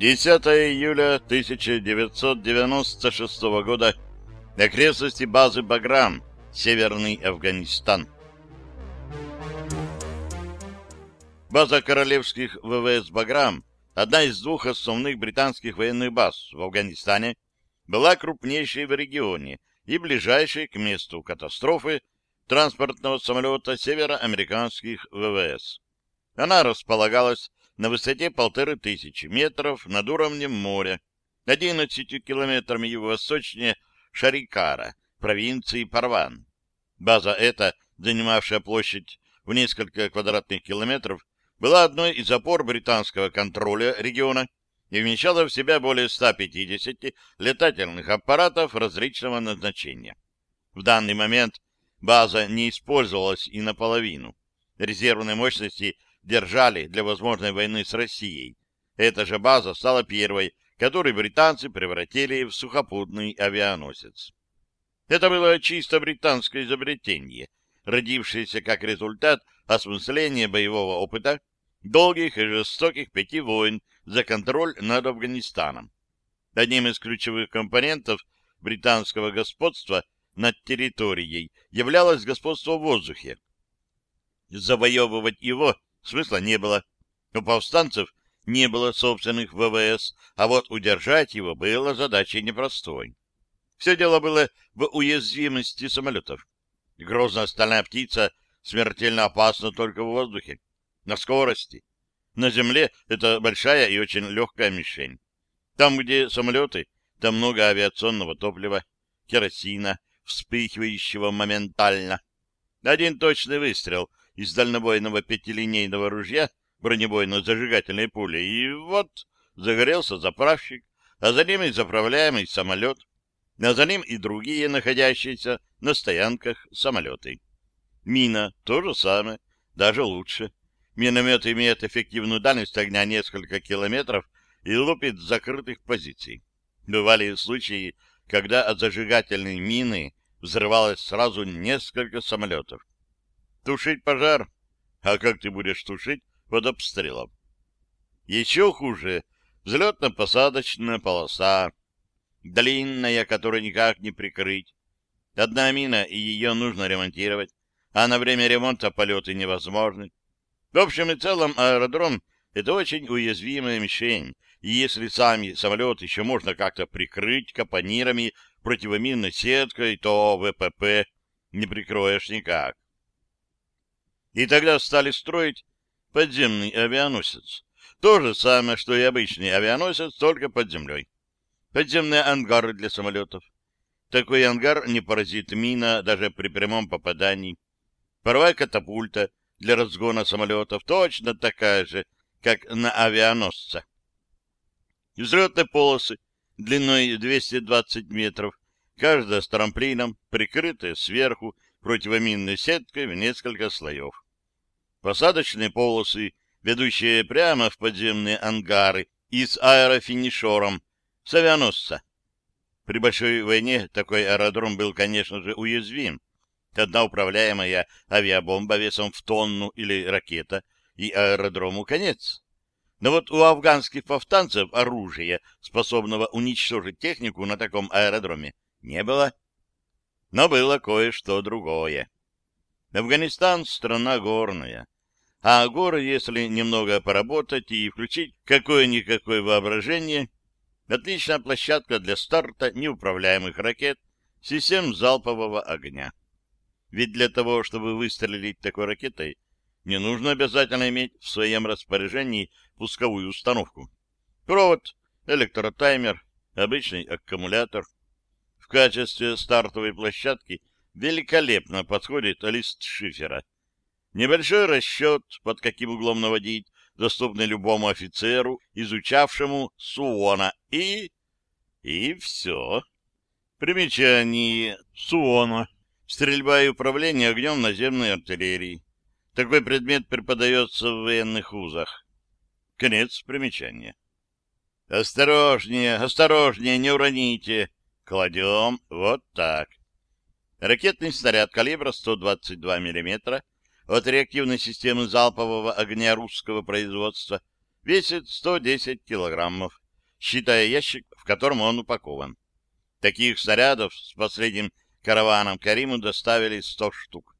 10 июля 1996 года. Окрестности базы Баграм, Северный Афганистан. База королевских ВВС «Баграм», одна из двух основных британских военных баз в Афганистане, была крупнейшей в регионе и ближайшей к месту катастрофы транспортного самолета североамериканских ВВС. Она располагалась на высоте полторы тысячи метров над уровнем моря, 11 километрами юго-восточнее Шарикара, провинции Парван. База эта, занимавшая площадь в несколько квадратных километров, была одной из опор британского контроля региона и вмещала в себя более 150 летательных аппаратов различного назначения. В данный момент база не использовалась и наполовину. Резервные мощности держали для возможной войны с Россией. Эта же база стала первой, которую британцы превратили в сухопутный авианосец. Это было чисто британское изобретение, родившееся как результат осмысления боевого опыта долгих и жестоких пяти войн за контроль над Афганистаном. Одним из ключевых компонентов британского господства над территорией являлось господство в воздухе. Завоевывать его Смысла не было. У повстанцев не было собственных ВВС, а вот удержать его было задачей непростой. Все дело было в уязвимости самолетов. Грозная стальная птица смертельно опасна только в воздухе, на скорости. На земле это большая и очень легкая мишень. Там, где самолеты, там много авиационного топлива, керосина, вспыхивающего моментально. Один точный выстрел из дальнобойного пятилинейного ружья бронебойно-зажигательной пули, и вот загорелся заправщик, а за ним и заправляемый самолет, а за ним и другие находящиеся на стоянках самолеты. Мина — то же самое, даже лучше. Миномет имеет эффективную дальность огня несколько километров и лупит с закрытых позиций. Бывали случаи, когда от зажигательной мины взрывалось сразу несколько самолетов. Тушить пожар? А как ты будешь тушить под обстрелом? Еще хуже — взлетно-посадочная полоса, длинная, которую никак не прикрыть. Одна мина, и ее нужно ремонтировать, а на время ремонта полеты невозможны. В общем и целом аэродром — это очень уязвимая мишень, и если сами самолет еще можно как-то прикрыть капонирами противоминной сеткой, то ВПП не прикроешь никак. И тогда стали строить подземный авианосец. То же самое, что и обычный авианосец, только под землей. Подземные ангары для самолетов. Такой ангар не поразит мина даже при прямом попадании. Паровая катапульта для разгона самолетов точно такая же, как на авианосце. Взлетные полосы длиной 220 метров, каждая с трамплином, прикрытая сверху противоминной сеткой в несколько слоев. Посадочные полосы, ведущие прямо в подземные ангары и с аэрофинишером с авианосца. При большой войне такой аэродром был, конечно же, уязвим. Одна управляемая авиабомба весом в тонну или ракета, и аэродрому конец. Но вот у афганских повстанцев оружия, способного уничтожить технику на таком аэродроме, не было. Но было кое-что другое. Афганистан — страна горная. А горы, если немного поработать и включить какое-никакое воображение, отличная площадка для старта неуправляемых ракет, систем залпового огня. Ведь для того, чтобы выстрелить такой ракетой, не нужно обязательно иметь в своем распоряжении пусковую установку. Провод, электротаймер, обычный аккумулятор — качестве стартовой площадки великолепно подходит лист шифера. Небольшой расчет, под каким углом наводить, доступный любому офицеру, изучавшему Суона, и... и все. Примечание Суона. Стрельба и управление огнем наземной артиллерии. Такой предмет преподается в военных вузах. Конец примечания. «Осторожнее, осторожнее, не уроните!» Кладем вот так. Ракетный снаряд калибра 122 мм от реактивной системы залпового огня русского производства весит 110 килограммов. считая ящик, в котором он упакован. Таких снарядов с последним караваном Кариму доставили 100 штук.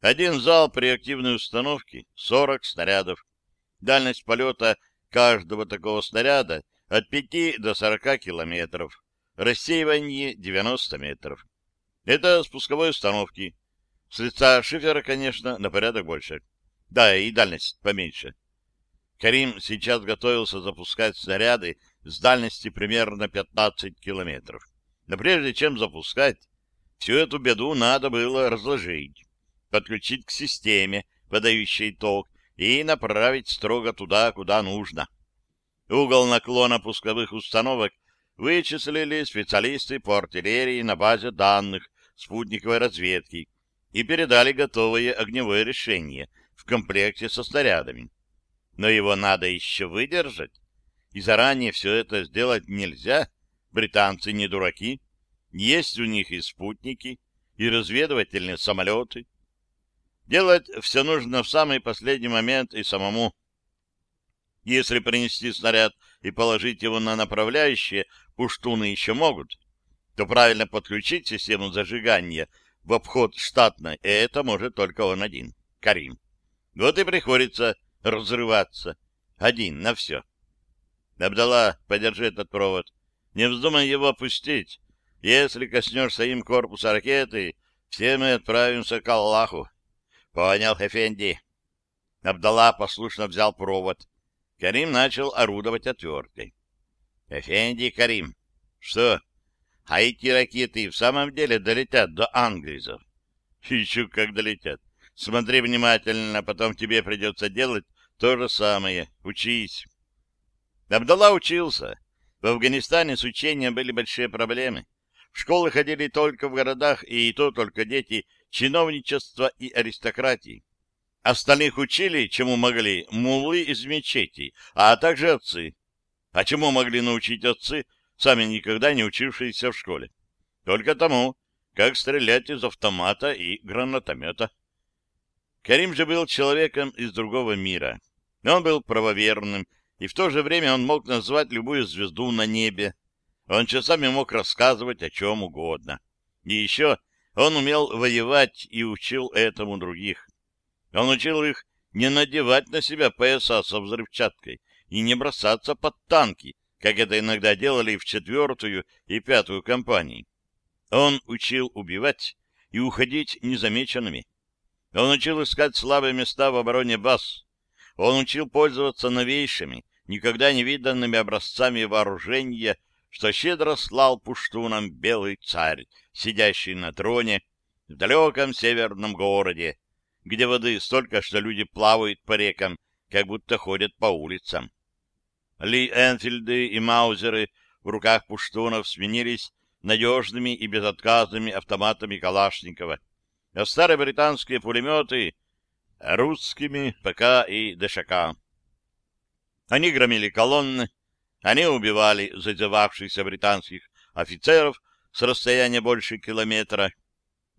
Один зал при активной установке — 40 снарядов. Дальность полета каждого такого снаряда от 5 до 40 километров. Рассеивание 90 метров. Это спусковой установки. С лица шифера, конечно, на порядок больше. Да, и дальность поменьше. Карим сейчас готовился запускать снаряды с дальности примерно 15 километров. Но прежде чем запускать, всю эту беду надо было разложить, подключить к системе, подающей ток, и направить строго туда, куда нужно. Угол наклона пусковых установок вычислили специалисты по артиллерии на базе данных спутниковой разведки и передали готовое огневое решение в комплекте со снарядами. Но его надо еще выдержать, и заранее все это сделать нельзя. Британцы не дураки, есть у них и спутники, и разведывательные самолеты. Делать все нужно в самый последний момент и самому. Если принести снаряд и положить его на направляющее, пуштуны еще могут, то правильно подключить систему зажигания в обход штатно, и это может только он один, Карим. Вот и приходится разрываться. Один на все. Абдалла, подержи этот провод. Не вздумай его опустить. Если коснешься им корпуса ракеты, все мы отправимся к Аллаху. Понял, Эфенди. Абдалла послушно взял провод. Карим начал орудовать отверткой. Эфенди, Карим. Что? А эти ракеты в самом деле долетят до англизов? Еще как долетят. Смотри внимательно, потом тебе придется делать то же самое. Учись. Абдалла учился. В Афганистане с учением были большие проблемы. В школы ходили только в городах, и то только дети чиновничества и аристократии. Остальных учили, чему могли, муллы из мечетей, а также отцы. А чему могли научить отцы, сами никогда не учившиеся в школе? Только тому, как стрелять из автомата и гранатомета. Карим же был человеком из другого мира. Он был правоверным, и в то же время он мог назвать любую звезду на небе. Он часами мог рассказывать о чем угодно. И еще он умел воевать и учил этому других. Он учил их не надевать на себя пояса со взрывчаткой и не бросаться под танки, как это иногда делали в четвертую и пятую компании. Он учил убивать и уходить незамеченными. Он учил искать слабые места в обороне баз. Он учил пользоваться новейшими, никогда не виданными образцами вооружения, что щедро слал пуштунам белый царь, сидящий на троне в далеком северном городе, где воды столько, что люди плавают по рекам, как будто ходят по улицам. Ли Энфилды и Маузеры в руках пуштунов сменились надежными и безотказными автоматами Калашникова, а старые британские пулеметы — русскими ПК и ДШК. Они громили колонны, они убивали зазевавшихся британских офицеров с расстояния больше километра.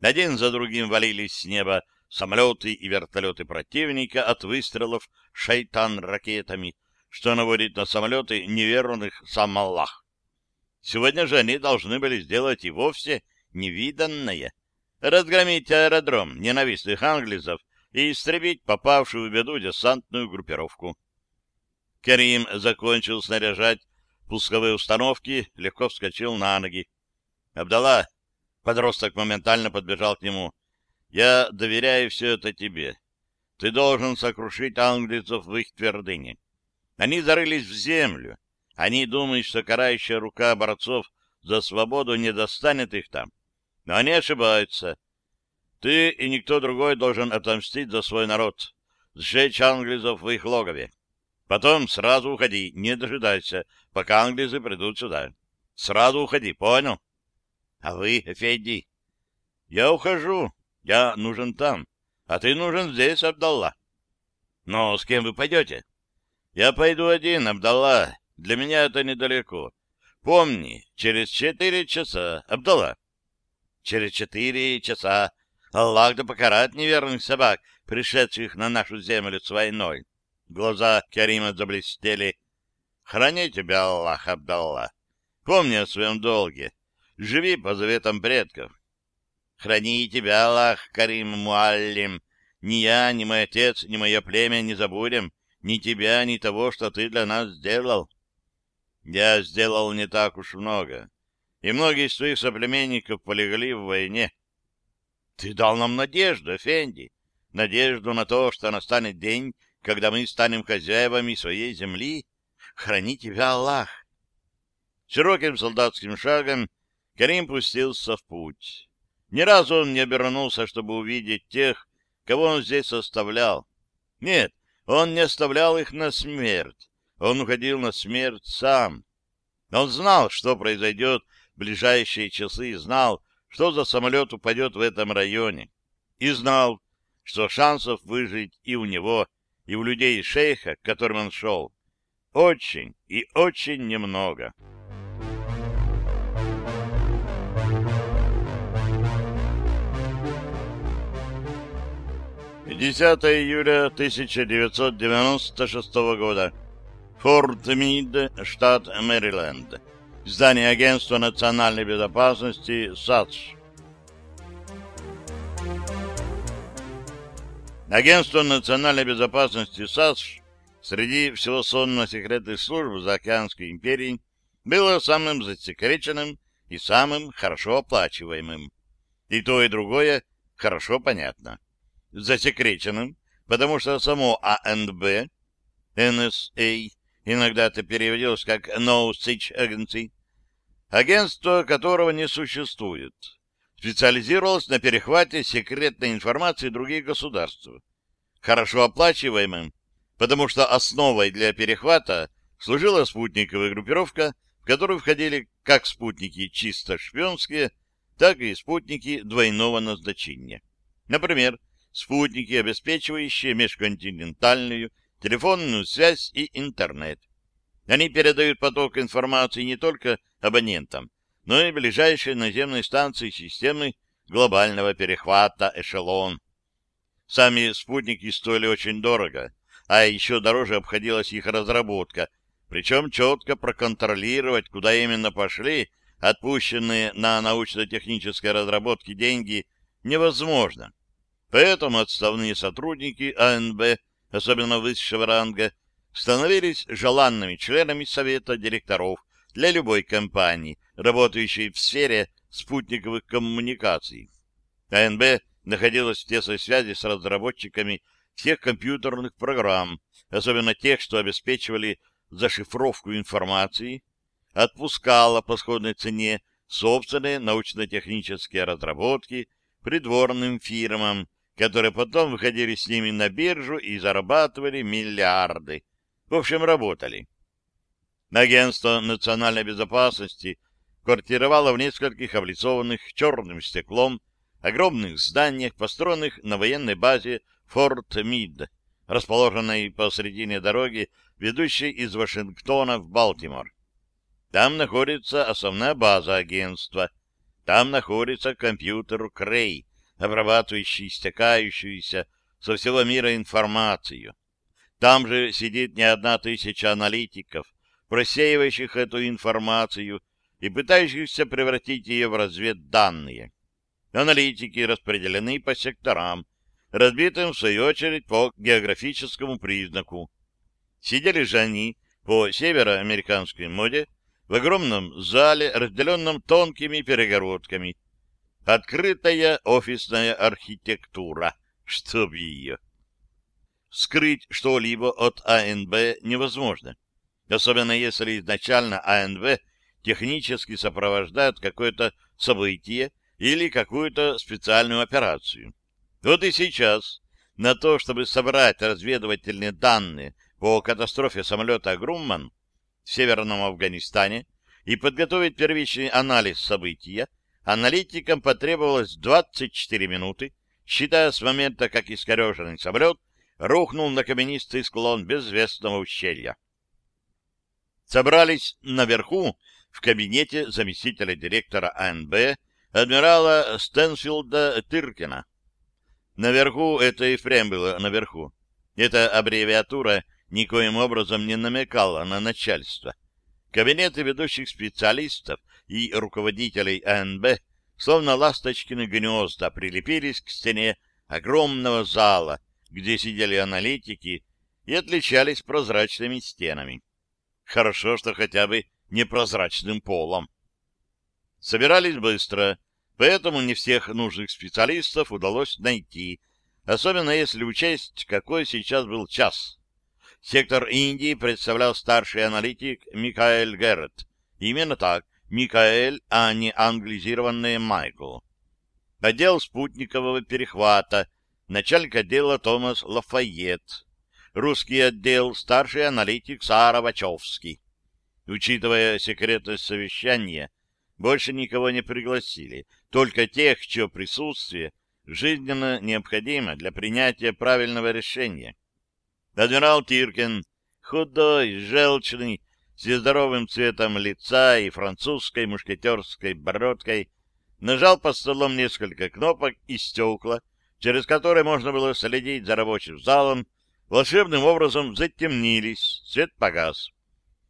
Один за другим валились с неба самолеты и вертолеты противника от выстрелов шайтан ракетами, что наводит на самолеты неверных сам Аллах. Сегодня же они должны были сделать и вовсе невиданное — разгромить аэродром ненавистных англизов и истребить попавшую в беду десантную группировку. Карим закончил снаряжать пусковые установки, легко вскочил на ноги. «Абдалла!» Подросток моментально подбежал к нему. «Я доверяю все это тебе. Ты должен сокрушить английцев в их твердыне. Они зарылись в землю. Они думают, что карающая рука борцов за свободу не достанет их там. Но они ошибаются. Ты и никто другой должен отомстить за свой народ, сжечь англизов в их логове. Потом сразу уходи, не дожидайся, пока англизы придут сюда. Сразу уходи, понял? А вы, Федди? Я ухожу. Я нужен там. А ты нужен здесь, Абдалла. Но с кем вы пойдете? Я пойду один, Абдалла. Для меня это недалеко. Помни, через четыре часа, Абдалла. Через четыре часа Аллах да покарает неверных собак, пришедших на нашу землю с войной. Глаза Карима заблестели. Храни тебя, Аллах, Абдалла. Помни о своем долге. Живи по заветам предков. Храни тебя, Аллах, Карим Муаллим. Ни я, ни мой отец, ни мое племя не забудем ни тебя, ни того, что ты для нас сделал. Я сделал не так уж много, и многие из твоих соплеменников полегли в войне. Ты дал нам надежду, Фенди, надежду на то, что настанет день, когда мы станем хозяевами своей земли. Храни тебя, Аллах! Широким солдатским шагом Карим пустился в путь. Ни разу он не обернулся, чтобы увидеть тех, кого он здесь оставлял. Нет, он не оставлял их на смерть. Он уходил на смерть сам. Он знал, что произойдет в ближайшие часы, и знал, что за самолет упадет в этом районе. И знал, что шансов выжить и у него, и у людей шейха, к которым он шел, очень и очень немного. 10 июля 1996 года. Форт Мид, штат Мэриленд. Здание Агентства национальной безопасности САДШ. Агентство национальной безопасности САДШ среди всего сонно-секретных служб Заокеанской империи было самым засекреченным и самым хорошо оплачиваемым. И то, и другое хорошо понятно засекреченным, потому что само АНБ, NSA, иногда это переводилось как No Such Agency, агентство которого не существует, специализировалось на перехвате секретной информации других государств, хорошо оплачиваемым, потому что основой для перехвата служила спутниковая группировка, в которую входили как спутники чисто шпионские, так и спутники двойного назначения. Например, спутники, обеспечивающие межконтинентальную телефонную связь и интернет. Они передают поток информации не только абонентам, но и ближайшей наземной станции системы глобального перехвата «Эшелон». Сами спутники стоили очень дорого, а еще дороже обходилась их разработка, причем четко проконтролировать, куда именно пошли отпущенные на научно-технической разработке деньги, невозможно. Поэтому отставные сотрудники АНБ, особенно высшего ранга, становились желанными членами совета директоров для любой компании, работающей в сфере спутниковых коммуникаций. АНБ находилась в тесной связи с разработчиками всех компьютерных программ, особенно тех, что обеспечивали зашифровку информации, отпускала по сходной цене собственные научно-технические разработки придворным фирмам, которые потом выходили с ними на биржу и зарабатывали миллиарды. В общем, работали. Агентство национальной безопасности квартировало в нескольких облицованных черным стеклом огромных зданиях, построенных на военной базе Форт Мид, расположенной посредине дороги, ведущей из Вашингтона в Балтимор. Там находится основная база агентства. Там находится компьютер Крей, обрабатывающий истекающуюся со всего мира информацию. Там же сидит не одна тысяча аналитиков, просеивающих эту информацию и пытающихся превратить ее в разведданные. Аналитики распределены по секторам, разбитым, в свою очередь, по географическому признаку. Сидели же они по североамериканской моде в огромном зале, разделенном тонкими перегородками, Открытая офисная архитектура. Чтоб ее. Скрыть что-либо от АНБ невозможно. Особенно если изначально АНБ технически сопровождает какое-то событие или какую-то специальную операцию. Вот и сейчас на то, чтобы собрать разведывательные данные по катастрофе самолета «Грумман» в Северном Афганистане и подготовить первичный анализ события, аналитикам потребовалось 24 минуты, считая с момента, как искореженный самолет рухнул на каменистый склон безвестного ущелья. Собрались наверху в кабинете заместителя директора АНБ адмирала Стэнфилда Тыркина. Наверху это и впрямь было наверху. Эта аббревиатура никоим образом не намекала на начальство. Кабинеты ведущих специалистов и руководителей АНБ словно ласточкины гнезда прилепились к стене огромного зала, где сидели аналитики и отличались прозрачными стенами. Хорошо, что хотя бы непрозрачным полом. Собирались быстро, поэтому не всех нужных специалистов удалось найти, особенно если учесть, какой сейчас был час. Сектор Индии представлял старший аналитик Микаэль Геррет. Именно так, Микаэль, а не англизированный Майкл. Отдел спутникового перехвата, начальник отдела Томас Лафайет. Русский отдел, старший аналитик Сара Вачовский. Учитывая секретность совещания, больше никого не пригласили, только тех, чье присутствие жизненно необходимо для принятия правильного решения. Адмирал Тиркин, худой, желчный, с цветом лица и французской мушкетерской бородкой, нажал под столом несколько кнопок и стекла, через которые можно было следить за рабочим залом, волшебным образом затемнились, свет погас.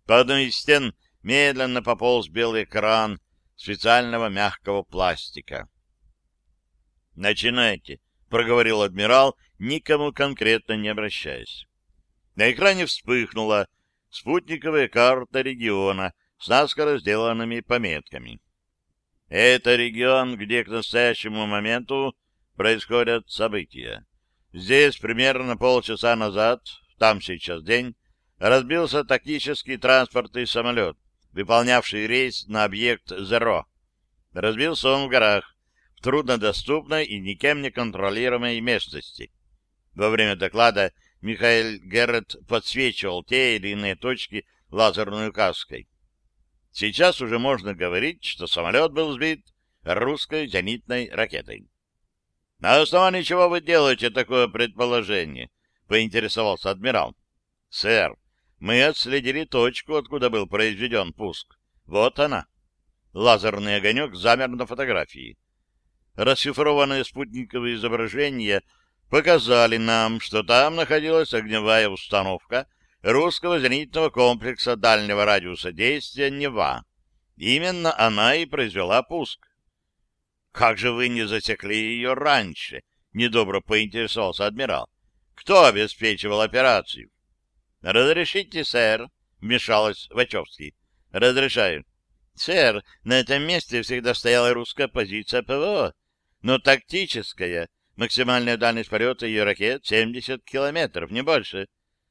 По одной из стен медленно пополз белый экран специального мягкого пластика. «Начинайте», — проговорил адмирал, никому конкретно не обращаясь. На экране вспыхнула спутниковая карта региона с наскоро сделанными пометками. Это регион, где к настоящему моменту происходят события. Здесь примерно полчаса назад, там сейчас день, разбился тактический транспортный самолет, выполнявший рейс на объект «Зеро». Разбился он в горах, в труднодоступной и никем не контролируемой местности. Во время доклада Михаил Геррет подсвечивал те или иные точки лазерной указкой. Сейчас уже можно говорить, что самолет был сбит русской зенитной ракетой. — На основании чего вы делаете такое предположение? — поинтересовался адмирал. — Сэр, мы отследили точку, откуда был произведен пуск. Вот она. Лазерный огонек замер на фотографии. Расшифрованные спутниковые изображения — показали нам, что там находилась огневая установка русского зенитного комплекса дальнего радиуса действия «Нева». Именно она и произвела пуск. «Как же вы не засекли ее раньше?» — недобро поинтересовался адмирал. «Кто обеспечивал операцию?» «Разрешите, сэр?» — вмешалась Вачовский. «Разрешаю». «Сэр, на этом месте всегда стояла русская позиция ПВО, но тактическая, Максимальная дальность полета ее ракет — 70 километров, не больше.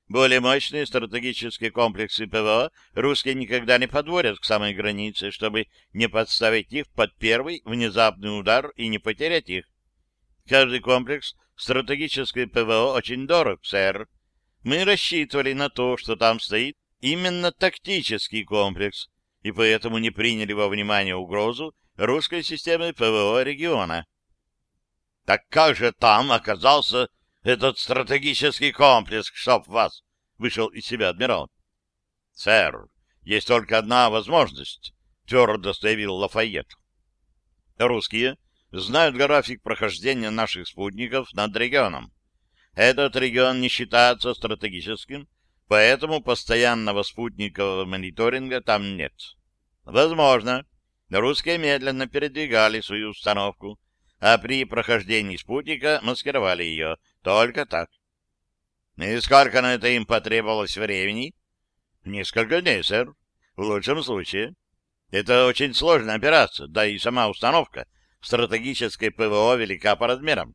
Более мощные стратегические комплексы ПВО русские никогда не подворят к самой границе, чтобы не подставить их под первый внезапный удар и не потерять их. Каждый комплекс стратегической ПВО очень дорог, сэр. Мы рассчитывали на то, что там стоит именно тактический комплекс, и поэтому не приняли во внимание угрозу русской системы ПВО региона. Так как же там оказался этот стратегический комплекс, чтоб вас? Вышел из себя адмирал. Сэр, есть только одна возможность, твердо заявил Лафайет. Русские знают график прохождения наших спутников над регионом. Этот регион не считается стратегическим, поэтому постоянного спутникового мониторинга там нет. Возможно, русские медленно передвигали свою установку, а при прохождении спутника маскировали ее. Только так. И сколько на это им потребовалось времени? Несколько дней, сэр. В лучшем случае. Это очень сложная операция, да и сама установка стратегической ПВО велика по размерам.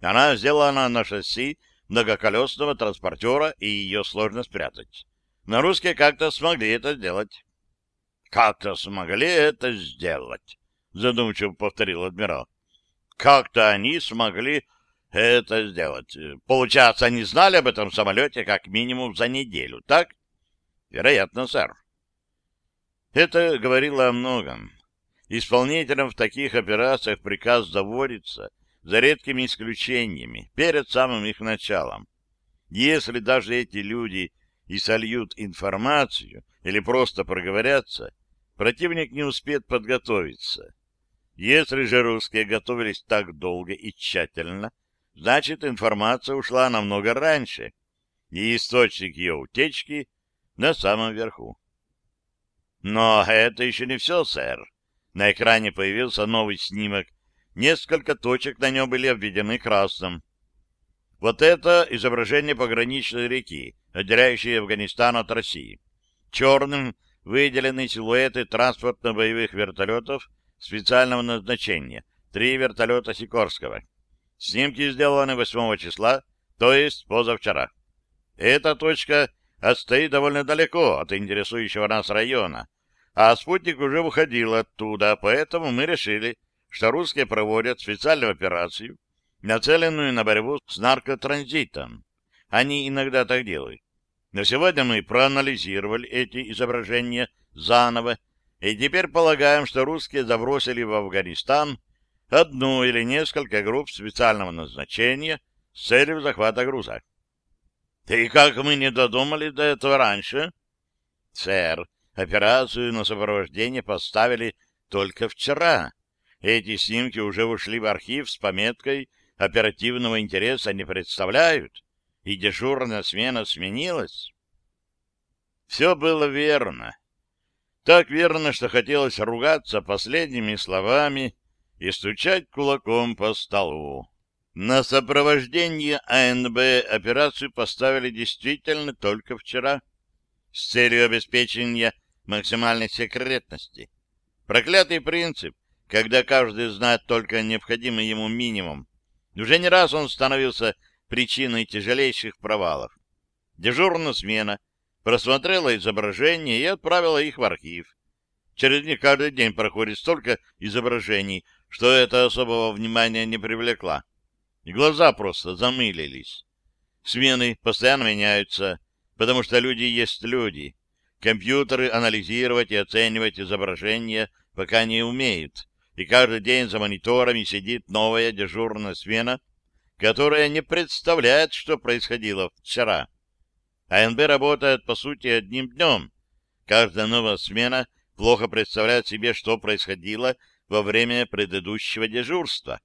Она сделана на шасси многоколесного транспортера, и ее сложно спрятать. Но русские как-то смогли это сделать. — Как-то смогли это сделать, — задумчиво повторил адмирал. Как-то они смогли это сделать. Получается, они знали об этом самолете как минимум за неделю, так? Вероятно, сэр. Это говорило о многом. Исполнителям в таких операциях приказ заводится, за редкими исключениями, перед самым их началом. Если даже эти люди и сольют информацию или просто проговорятся, противник не успеет подготовиться. Если же русские готовились так долго и тщательно, значит, информация ушла намного раньше. и источник ее утечки на самом верху. Но это еще не все, сэр. На экране появился новый снимок. Несколько точек на нем были обведены красным. Вот это изображение пограничной реки, отделяющей Афганистан от России. Черным выделены силуэты транспортно-боевых вертолетов специального назначения, три вертолета Сикорского. Снимки сделаны 8 числа, то есть позавчера. Эта точка отстоит довольно далеко от интересующего нас района, а спутник уже выходил оттуда, поэтому мы решили, что русские проводят специальную операцию, нацеленную на борьбу с наркотранзитом. Они иногда так делают. Но сегодня мы проанализировали эти изображения заново, и теперь полагаем, что русские забросили в Афганистан одну или несколько групп специального назначения с целью захвата груза. И как мы не додумались до этого раньше? Сэр, операцию на сопровождение поставили только вчера. Эти снимки уже ушли в архив с пометкой «Оперативного интереса не представляют», и дежурная смена сменилась. Все было верно. Так верно, что хотелось ругаться последними словами и стучать кулаком по столу. На сопровождение АНБ операцию поставили действительно только вчера с целью обеспечения максимальной секретности. Проклятый принцип, когда каждый знает только необходимый ему минимум. Уже не раз он становился причиной тяжелейших провалов. Дежурная смена просмотрела изображения и отправила их в архив. Через них каждый день проходит столько изображений, что это особого внимания не привлекла глаза просто замылились. Смены постоянно меняются, потому что люди есть люди. Компьютеры анализировать и оценивать изображения пока не умеют, и каждый день за мониторами сидит новая дежурная смена, которая не представляет, что происходило вчера. АНБ работает, по сути, одним днем. Каждая новая смена плохо представляет себе, что происходило во время предыдущего дежурства.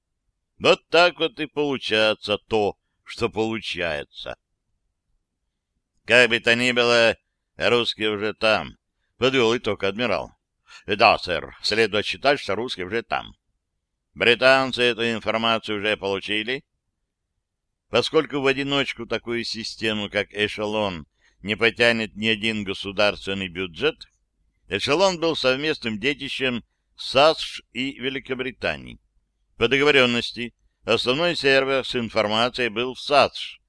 Вот так вот и получается то, что получается. Как бы то ни было, русские уже там. Подвел итог адмирал. Да, сэр, следует считать, что русские уже там. Британцы эту информацию уже получили. Поскольку в одиночку такую систему, как эшелон, не потянет ни один государственный бюджет, эшелон был совместным детищем САСШ и Великобритании. По договоренности, основной сервер с информацией был в САДШ,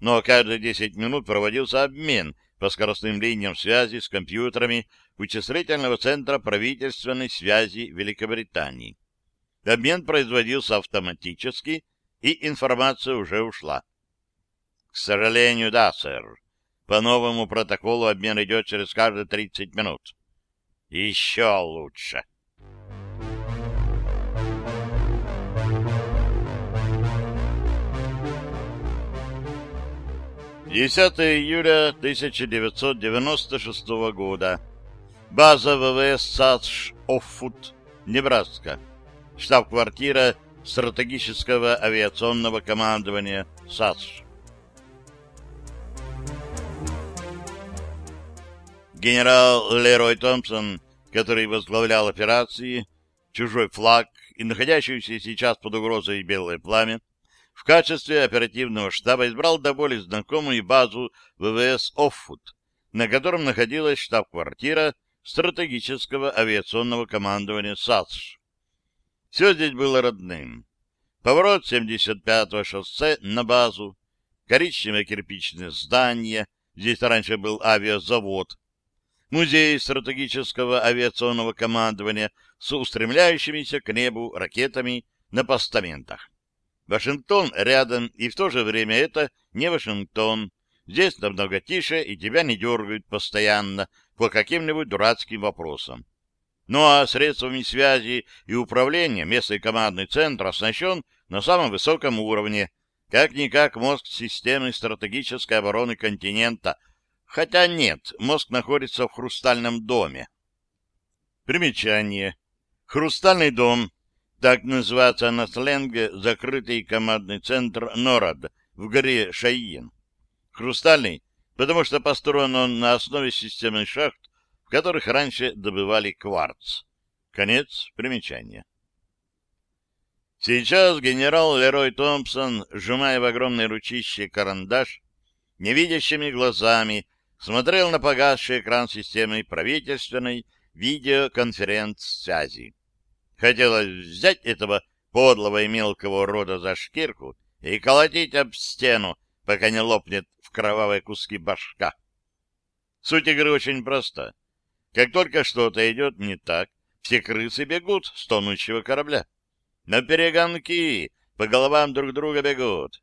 но каждые 10 минут проводился обмен по скоростным линиям связи с компьютерами вычислительного центра правительственной связи Великобритании. Обмен производился автоматически, и информация уже ушла. К сожалению, да, сэр. По новому протоколу обмен идет через каждые 30 минут. Еще лучше. 10 июля 1996 года. База ВВС САДШ Оффут, Небраска. Штаб-квартира стратегического авиационного командования САДШ. Генерал Лерой Томпсон, который возглавлял операции «Чужой флаг» и находящийся сейчас под угрозой «Белое пламя», в качестве оперативного штаба избрал до боли знакомую базу ВВС «Оффут», на котором находилась штаб-квартира стратегического авиационного командования САСШ. Все здесь было родным. Поворот 75-го шоссе на базу, коричневое кирпичное здание, здесь раньше был авиазавод, музей стратегического авиационного командования с устремляющимися к небу ракетами на постаментах. Вашингтон рядом, и в то же время это не Вашингтон. Здесь намного тише, и тебя не дергают постоянно по каким-нибудь дурацким вопросам. Ну а средствами связи и управления местный командный центр оснащен на самом высоком уровне, как-никак мозг системы стратегической обороны континента. Хотя нет, мозг находится в Хрустальном доме. Примечание. Хрустальный дом так называется на сленге закрытый командный центр НОРАД в горе Шаин. Хрустальный, потому что построен он на основе системы шахт, в которых раньше добывали кварц. Конец примечания. Сейчас генерал Лерой Томпсон, сжимая в огромной ручище карандаш, невидящими глазами смотрел на погасший экран системы правительственной видеоконференц-связи. Хотелось взять этого подлого и мелкого рода за шкирку и колотить об стену, пока не лопнет в кровавые куски башка. Суть игры очень проста. Как только что-то идет не так, все крысы бегут с тонущего корабля. На перегонки по головам друг друга бегут.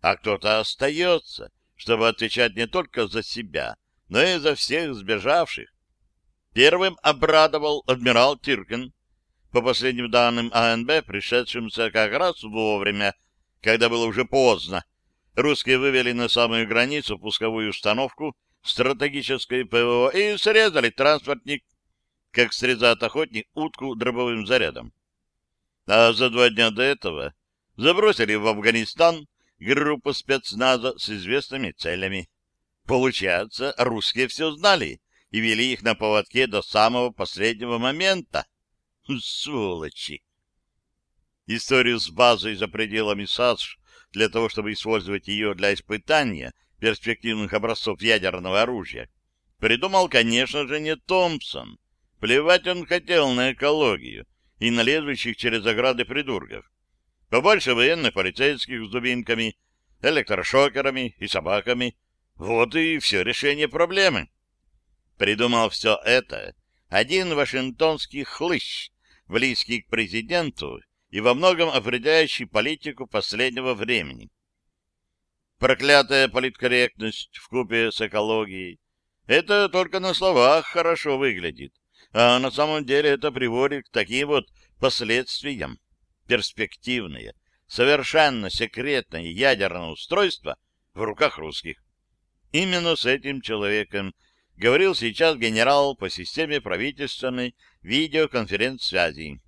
А кто-то остается, чтобы отвечать не только за себя, но и за всех сбежавших. Первым обрадовал адмирал Тиркин, по последним данным АНБ, пришедшимся как раз вовремя, когда было уже поздно. Русские вывели на самую границу пусковую установку стратегической ПВО и срезали транспортник, как срезает охотник утку дробовым зарядом. А за два дня до этого забросили в Афганистан группу спецназа с известными целями. Получается, русские все знали и вели их на поводке до самого последнего момента. Сволочи! Историю с базой за пределами САСШ для того, чтобы использовать ее для испытания перспективных образцов ядерного оружия, придумал, конечно же, не Томпсон. Плевать он хотел на экологию и на лезущих через ограды придурков. Побольше военных полицейских с дубинками, электрошокерами и собаками. Вот и все решение проблемы. Придумал все это один вашингтонский хлыщ, близкий к президенту и во многом определяющий политику последнего времени. Проклятая политкорректность в купе с экологией — это только на словах хорошо выглядит, а на самом деле это приводит к таким вот последствиям. Перспективное, совершенно секретное ядерное устройство в руках русских. Именно с этим человеком говорил сейчас генерал по системе правительственной видеоконференц-связи.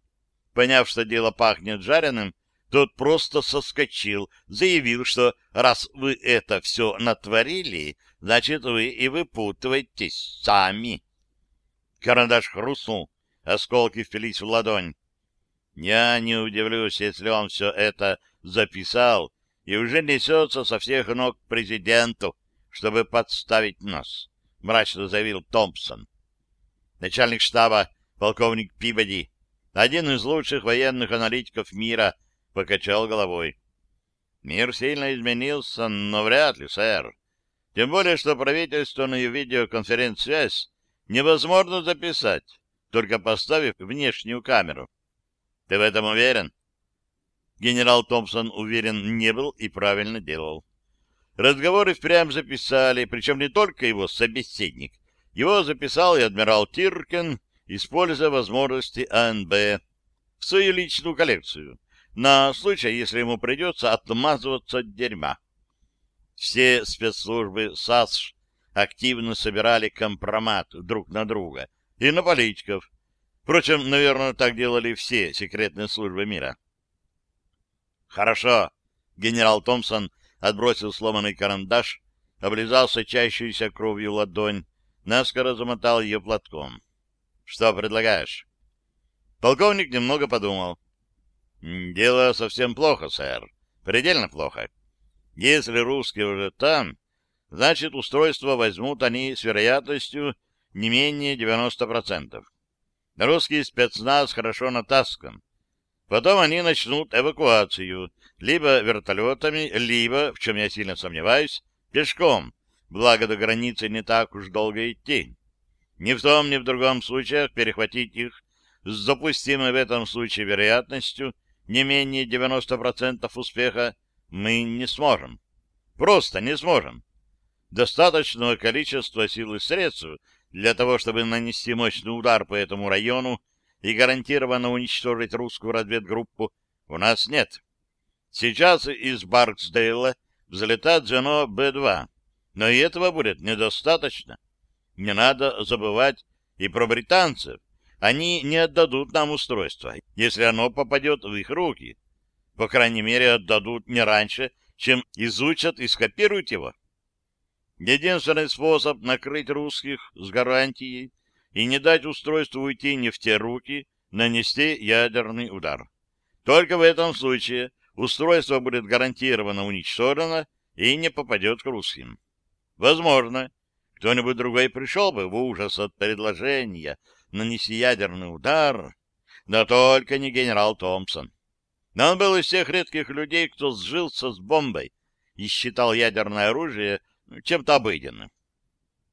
Поняв, что дело пахнет жареным, тот просто соскочил, заявил, что раз вы это все натворили, значит, вы и выпутываетесь сами. Карандаш хрустнул, осколки впились в ладонь. Я не удивлюсь, если он все это записал и уже несется со всех ног к президенту, чтобы подставить нас. — мрачно заявил Томпсон. Начальник штаба, полковник Пибоди, один из лучших военных аналитиков мира, покачал головой. Мир сильно изменился, но вряд ли, сэр. Тем более, что правительственную видеоконференц-связь невозможно записать, только поставив внешнюю камеру. Ты в этом уверен? Генерал Томпсон уверен не был и правильно делал. Разговоры впрямь записали, причем не только его собеседник. Его записал и адмирал Тиркен, используя возможности АНБ в свою личную коллекцию, на случай, если ему придется отмазываться от дерьма. Все спецслужбы САСШ активно собирали компромат друг на друга и на политиков. Впрочем, наверное, так делали все секретные службы мира. «Хорошо», — генерал Томпсон отбросил сломанный карандаш, облизал сочащуюся кровью ладонь, наскоро замотал ее платком. — Что предлагаешь? Полковник немного подумал. — Дело совсем плохо, сэр. Предельно плохо. Если русские уже там, значит, устройство возьмут они с вероятностью не менее 90%. Русский спецназ хорошо натаскан. Потом они начнут эвакуацию, либо вертолетами, либо, в чем я сильно сомневаюсь, пешком, благо до границы не так уж долго идти. Ни в том, ни в другом случаях перехватить их с допустимой в этом случае вероятностью не менее 90% успеха мы не сможем. Просто не сможем. Достаточного количества сил и средств для того, чтобы нанести мощный удар по этому району и гарантированно уничтожить русскую разведгруппу, у нас нет. Сейчас из Барксдейла взлетает звено Б-2, но и этого будет недостаточно. Не надо забывать и про британцев. Они не отдадут нам устройство, если оно попадет в их руки. По крайней мере, отдадут не раньше, чем изучат и скопируют его. Единственный способ накрыть русских с гарантией и не дать устройству уйти не в те руки, нанести ядерный удар. Только в этом случае устройство будет гарантированно уничтожено и не попадет к русским. Возможно, кто-нибудь другой пришел бы в ужас от предложения нанести ядерный удар, но только не генерал Томпсон. Но он был из тех редких людей, кто сжился с бомбой и считал ядерное оружие чем-то обыденным.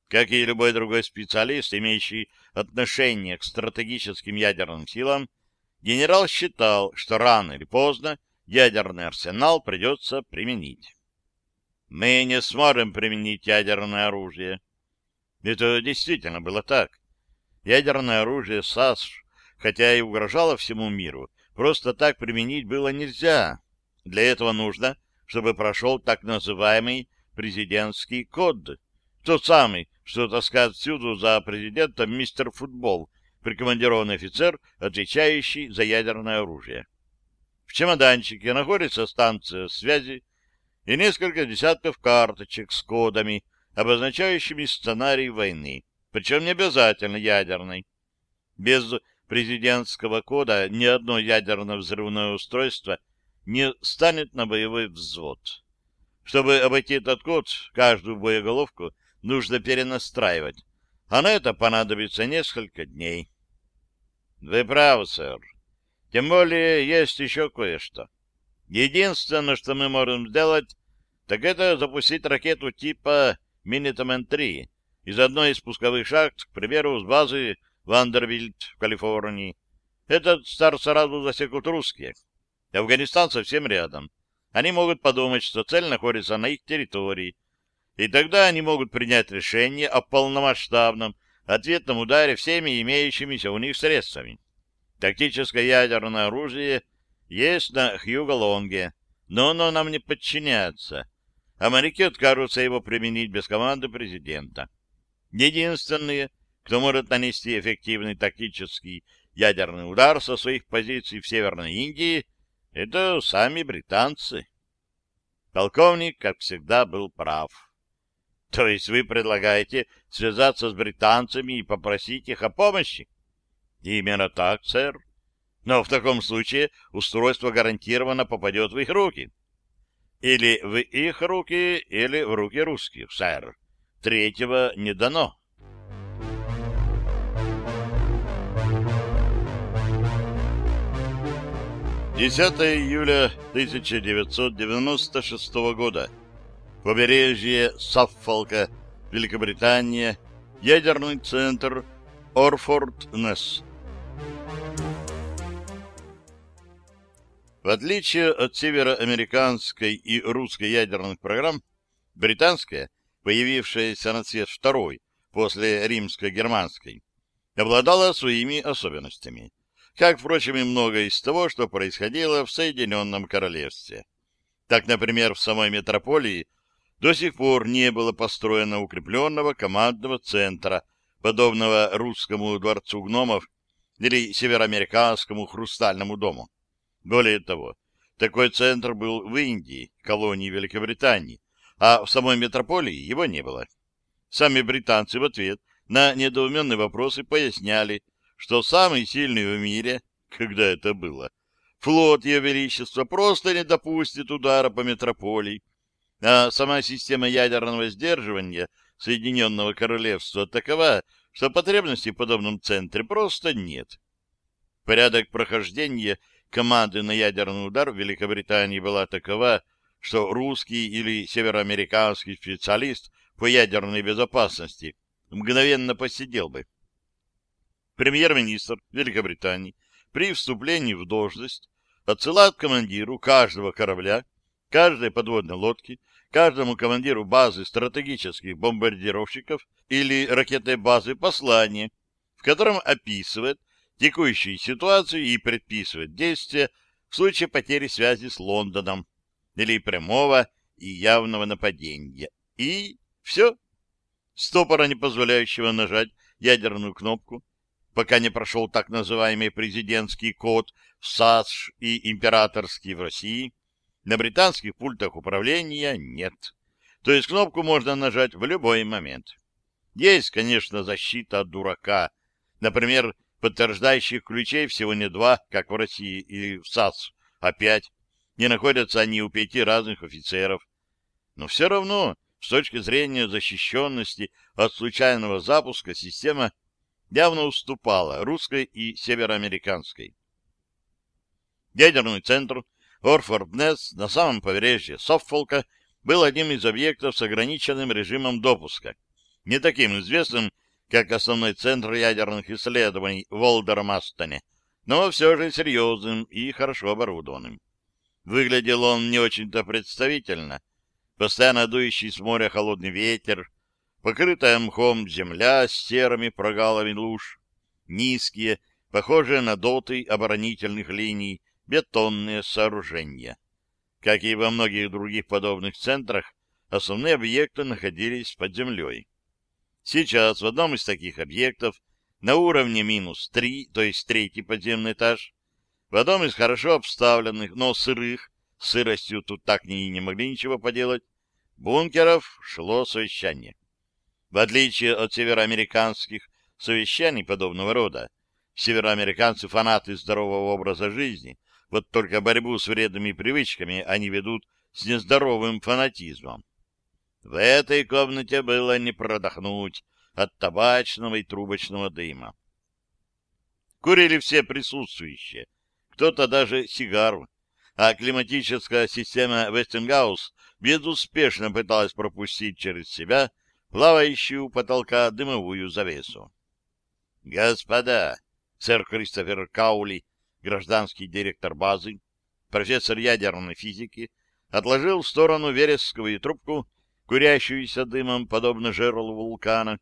Как и любой другой специалист, имеющий отношение к стратегическим ядерным силам, генерал считал, что рано или поздно ядерный арсенал придется применить. Мы не сможем применить ядерное оружие. Это действительно было так. Ядерное оружие САС, хотя и угрожало всему миру, просто так применить было нельзя. Для этого нужно, чтобы прошел так называемый президентский код. Тот самый, что таскает всюду за президентом мистер Футбол, прикомандированный офицер, отвечающий за ядерное оружие. В чемоданчике находится станция связи и несколько десятков карточек с кодами, обозначающими сценарий войны, причем не обязательно ядерной. Без президентского кода ни одно ядерное взрывное устройство не станет на боевой взвод. Чтобы обойти этот код, каждую боеголовку нужно перенастраивать, а на это понадобится несколько дней. Вы правы, сэр. Тем более есть еще кое-что. Единственное, что мы можем сделать, так это запустить ракету типа Минитомен-3 из одной из пусковых шахт, к примеру, с базы Вандервильд в Калифорнии. Этот стар сразу засекут русские. Афганистан совсем рядом. Они могут подумать, что цель находится на их территории, и тогда они могут принять решение о полномасштабном ответном ударе всеми имеющимися у них средствами. Тактическое ядерное оружие есть на Хьюго-Лонге, но оно нам не подчиняется, а моряки откажутся его применить без команды президента. Единственные, кто может нанести эффективный тактический ядерный удар со своих позиций в Северной Индии, это сами британцы. Полковник, как всегда, был прав. То есть вы предлагаете связаться с британцами и попросить их о помощи? Именно так, сэр. Но в таком случае устройство гарантированно попадет в их руки. Или в их руки, или в руки русских, сэр. Третьего не дано. Десятое июля 1996 года. Побережье Саффолка, Великобритания, ядерный центр Орфорд-Несс. В отличие от североамериканской и русской ядерных программ, британская, появившаяся на свет второй после римско-германской, обладала своими особенностями, как, впрочем, и многое из того, что происходило в Соединенном Королевстве. Так, например, в самой метрополии до сих пор не было построено укрепленного командного центра, подобного русскому дворцу гномов или североамериканскому хрустальному дому. Более того, такой центр был в Индии, колонии Великобритании, а в самой метрополии его не было. Сами британцы в ответ на недоуменные вопросы поясняли, что самый сильный в мире, когда это было, флот Ее Величества просто не допустит удара по метрополии, а сама система ядерного сдерживания Соединенного Королевства такова, что потребностей в подобном центре просто нет. Порядок прохождения команды на ядерный удар в Великобритании была такова, что русский или североамериканский специалист по ядерной безопасности мгновенно посидел бы. Премьер-министр Великобритании при вступлении в должность отсылает командиру каждого корабля каждой подводной лодки, каждому командиру базы стратегических бомбардировщиков или ракетной базы послание, в котором описывает текущую ситуацию и предписывает действия в случае потери связи с Лондоном или прямого и явного нападения. И все. Стопора, не позволяющего нажать ядерную кнопку, пока не прошел так называемый президентский код в САСШ и императорский в России, на британских пультах управления нет. То есть кнопку можно нажать в любой момент. Есть, конечно, защита от дурака. Например, подтверждающих ключей всего не два, как в России или в САС, а пять. Не находятся они у пяти разных офицеров. Но все равно, с точки зрения защищенности от случайного запуска, система явно уступала русской и североамериканской. Ядерный центр Орфорд-Несс на самом побережье Соффолка был одним из объектов с ограниченным режимом допуска, не таким известным, как основной центр ядерных исследований в Олдермастоне, но все же серьезным и хорошо оборудованным. Выглядел он не очень-то представительно. Постоянно дующий с моря холодный ветер, покрытая мхом земля с серыми прогалами луж, низкие, похожие на доты оборонительных линий, бетонные сооружения. Как и во многих других подобных центрах, основные объекты находились под землей. Сейчас в одном из таких объектов на уровне минус 3, то есть третий подземный этаж, в одном из хорошо обставленных, но сырых, сыростью тут так ни не могли ничего поделать, бункеров шло совещание. В отличие от североамериканских совещаний подобного рода, североамериканцы фанаты здорового образа жизни, вот только борьбу с вредными привычками они ведут с нездоровым фанатизмом. В этой комнате было не продохнуть от табачного и трубочного дыма. Курили все присутствующие, кто-то даже сигару, а климатическая система Вестингаус безуспешно пыталась пропустить через себя плавающую у потолка дымовую завесу. «Господа!» — сэр Кристофер Каули гражданский директор базы, профессор ядерной физики, отложил в сторону вересковую трубку, курящуюся дымом, подобно жерлу вулкана.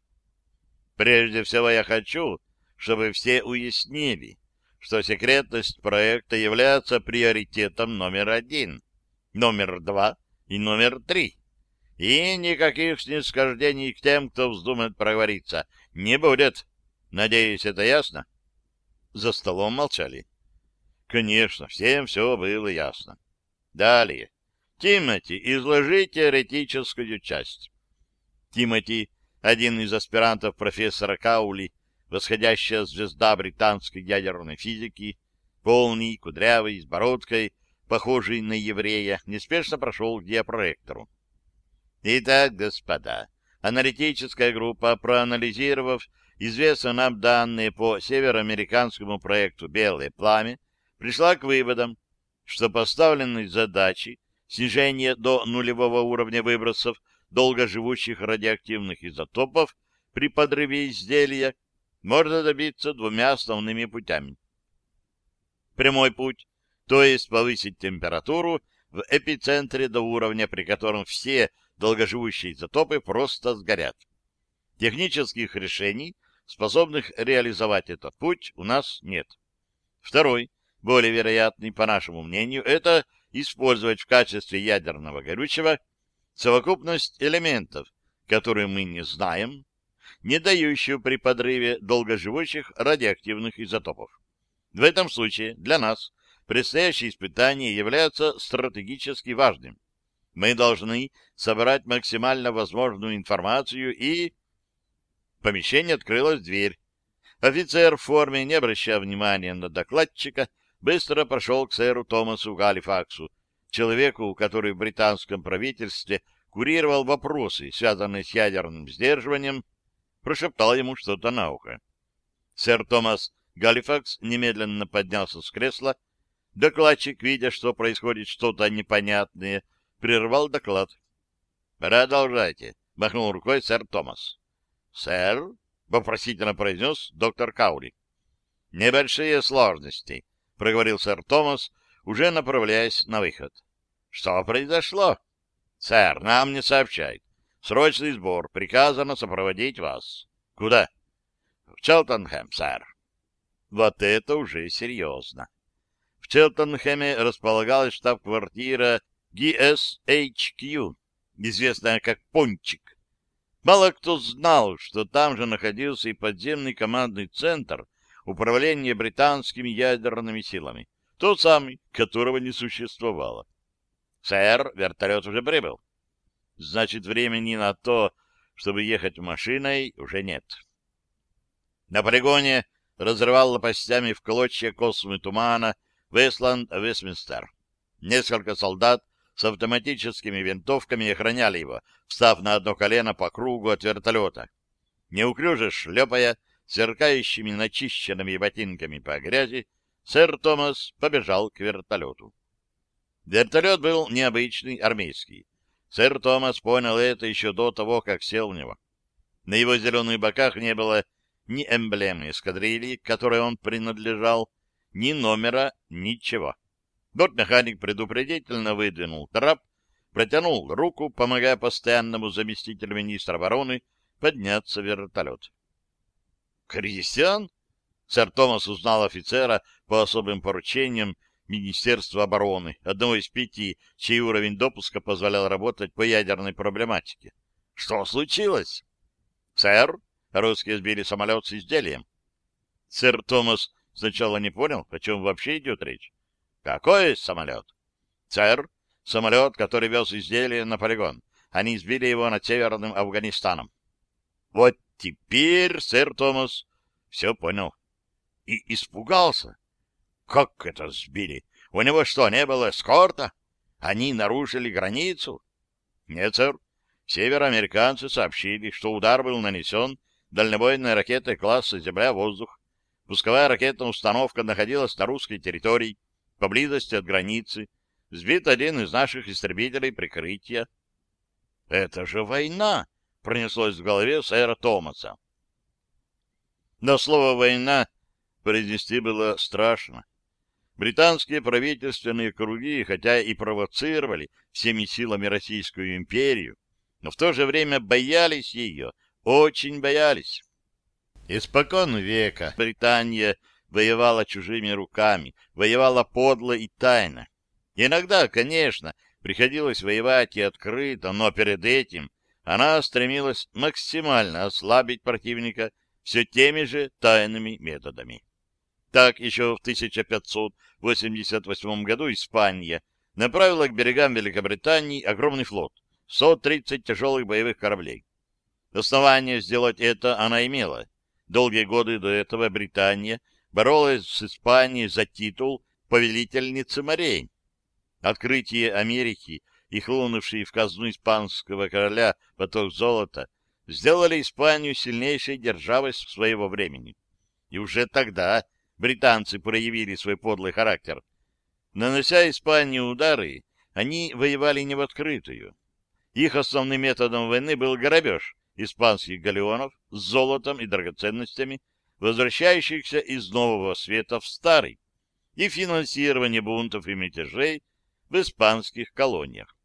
Прежде всего я хочу, чтобы все уяснили, что секретность проекта является приоритетом номер один, номер два и номер три. И никаких снисхождений к тем, кто вздумает проговориться, не будет. Надеюсь, это ясно? За столом молчали. Конечно, всем все было ясно. Далее. Тимати, изложи теоретическую часть. Тимати, один из аспирантов профессора Каули, восходящая звезда британской ядерной физики, полный, кудрявый, с бородкой, похожий на еврея, неспешно прошел к диапроектору. Итак, господа, аналитическая группа, проанализировав известные нам данные по североамериканскому проекту «Белое пламя», пришла к выводам, что поставленной задачи снижения до нулевого уровня выбросов долгоживущих радиоактивных изотопов при подрыве изделия можно добиться двумя основными путями. Прямой путь, то есть повысить температуру в эпицентре до уровня, при котором все долгоживущие изотопы просто сгорят. Технических решений, способных реализовать этот путь, у нас нет. Второй более вероятный, по нашему мнению, это использовать в качестве ядерного горючего совокупность элементов, которые мы не знаем, не дающую при подрыве долгоживущих радиоактивных изотопов. В этом случае для нас предстоящее испытание является стратегически важным. Мы должны собрать максимально возможную информацию и... В помещении открылась дверь. Офицер в форме, не обращая внимания на докладчика, быстро прошел к сэру Томасу Галифаксу, человеку, который в британском правительстве курировал вопросы, связанные с ядерным сдерживанием, прошептал ему что-то на ухо. Сэр Томас Галифакс немедленно поднялся с кресла. Докладчик, видя, что происходит что-то непонятное, прервал доклад. «Продолжайте», — махнул рукой сэр Томас. «Сэр?» — вопросительно произнес доктор Каури. «Небольшие сложности», — проговорил сэр Томас, уже направляясь на выход. — Что произошло? — Сэр, нам не сообщают. Срочный сбор. Приказано сопроводить вас. — Куда? — В Челтенхэм, сэр. Вот это уже серьезно. В Челтенхэме располагалась штаб-квартира GSHQ, известная как Пончик. Мало кто знал, что там же находился и подземный командный центр управления британскими ядерными силами, тот самый, которого не существовало. — Сэр, вертолет уже прибыл. Значит, времени на то, чтобы ехать машиной, уже нет. На полигоне разрывал лопастями в клочья космы тумана Вестланд-Вестминстер. Несколько солдат с автоматическими винтовками охраняли его, встав на одно колено по кругу от вертолета. Неуклюже шлепая, сверкающими начищенными ботинками по грязи, сэр Томас побежал к вертолету. Вертолет был необычный, армейский. Сэр Томас понял это еще до того, как сел в него. На его зеленых боках не было ни эмблемы эскадрильи, к которой он принадлежал, ни номера, ничего. Бортмеханик предупредительно выдвинул трап, протянул руку, помогая постоянному заместителю министра обороны подняться в вертолет. «Кристиан?» Сэр Томас узнал офицера по особым поручениям Министерства обороны, одного из пяти, чей уровень допуска позволял работать по ядерной проблематике. «Что случилось?» «Сэр, русские сбили самолет с изделием». Сэр Томас сначала не понял, о чем вообще идет речь. Какой самолет? Сэр, самолет, который вез изделие на полигон. Они сбили его над северным Афганистаном. Вот теперь сэр Томас все понял. И испугался. Как это сбили? У него что, не было эскорта? Они нарушили границу? Нет, сэр. Североамериканцы сообщили, что удар был нанесен дальнобойной ракетой класса «Земля-воздух». Пусковая ракетная установка находилась на русской территории, поблизости от границы, сбит один из наших истребителей прикрытия. «Это же война!» — пронеслось в голове сэра Томаса. Но слово «война» произнести было страшно. Британские правительственные круги, хотя и провоцировали всеми силами Российскую империю, но в то же время боялись ее, очень боялись. Испокон века Британия воевала чужими руками, воевала подло и тайно. Иногда, конечно, приходилось воевать и открыто, но перед этим она стремилась максимально ослабить противника все теми же тайными методами. Так еще в 1588 году Испания направила к берегам Великобритании огромный флот, 130 тяжелых боевых кораблей. Основание сделать это она имела. Долгие годы до этого Британия боролась с Испанией за титул повелительницы морей. Открытие Америки и хлынувший в казну испанского короля поток золота сделали Испанию сильнейшей державой своего времени. И уже тогда британцы проявили свой подлый характер. Нанося Испании удары, они воевали не в открытую. Их основным методом войны был грабеж испанских галеонов с золотом и драгоценностями, возвращающихся из Нового Света в Старый, и финансирование бунтов и мятежей в испанских колониях.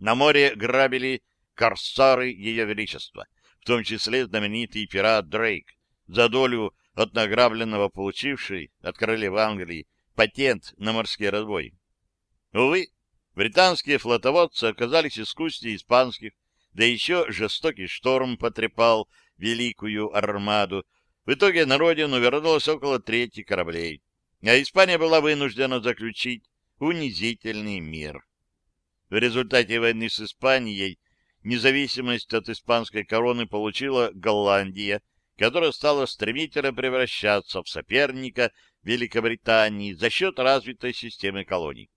На море грабили корсары Ее Величества, в том числе знаменитый пират Дрейк, за долю от награбленного получивший от королевы Англии патент на морские разбой. Увы, британские флотоводцы оказались искуснее испанских, да еще жестокий шторм потрепал великую армаду, в итоге на родину вернулось около трети кораблей, а Испания была вынуждена заключить унизительный мир. В результате войны с Испанией независимость от испанской короны получила Голландия, которая стала стремительно превращаться в соперника Великобритании за счет развитой системы колоний.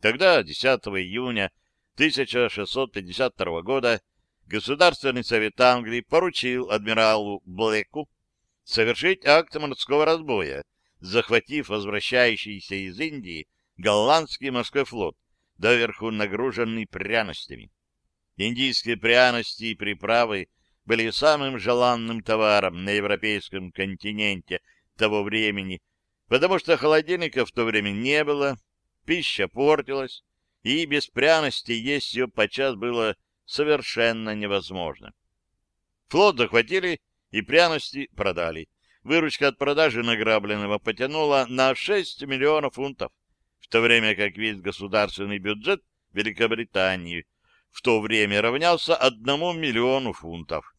Тогда, 10 июня 1652 года, Государственный совет Англии поручил адмиралу Блэку совершить акт морского разбоя, захватив возвращающийся из Индии голландский морской флот, доверху нагруженный пряностями. Индийские пряности и приправы были самым желанным товаром на европейском континенте того времени, потому что холодильников в то время не было, пища портилась, и без пряностей есть ее подчас было совершенно невозможно. Флот захватили и пряности продали. Выручка от продажи награбленного потянула на 6 миллионов фунтов, в то время как весь государственный бюджет Великобритании в то время равнялся одному миллиону фунтов.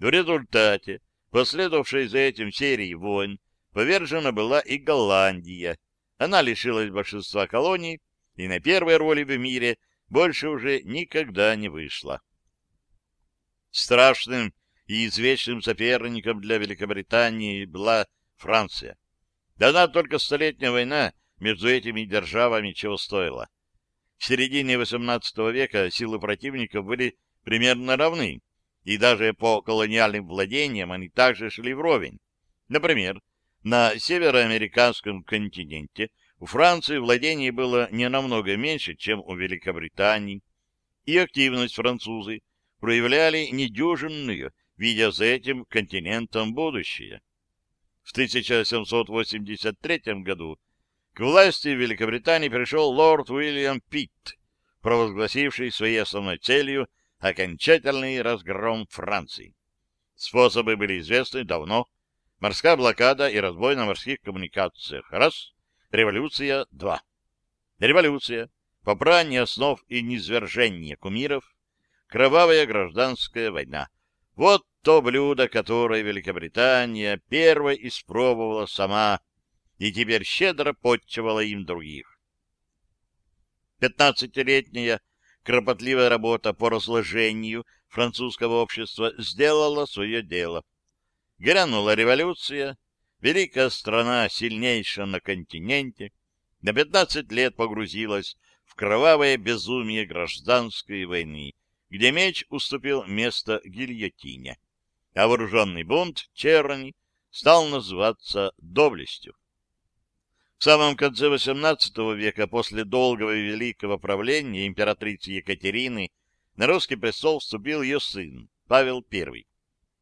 В результате, последовавшей за этим серии войн, повержена была и Голландия. Она лишилась большинства колоний и на первой роли в мире больше уже никогда не вышло. Страшным и извечным соперником для Великобритании была Франция. Да она только Столетняя война между этими державами чего стоила. В середине XVIII века силы противников были примерно равны, и даже по колониальным владениям они также шли вровень. Например, на североамериканском континенте у Франции владений было не намного меньше, чем у Великобритании, и активность французы проявляли недюжинную, видя за этим континентом будущее. В 1783 году к власти Великобритании пришел лорд Уильям Питт, провозгласивший своей основной целью окончательный разгром Франции. Способы были известны давно. Морская блокада и разбой на морских коммуникациях. Раз. Революция. Два. Революция. Попрание основ и низвержение кумиров. Кровавая гражданская война. Вот то блюдо, которое Великобритания первой испробовала сама и теперь щедро подчевала им других. Пятнадцатилетняя кропотливая работа по разложению французского общества сделала свое дело. Грянула революция, великая страна, сильнейшая на континенте, на 15 лет погрузилась в кровавое безумие гражданской войны, где меч уступил место гильотине, а вооруженный бунт черни стал называться доблестью. В самом конце XVIII века, после долгого и великого правления императрицы Екатерины, на русский престол вступил ее сын, Павел I.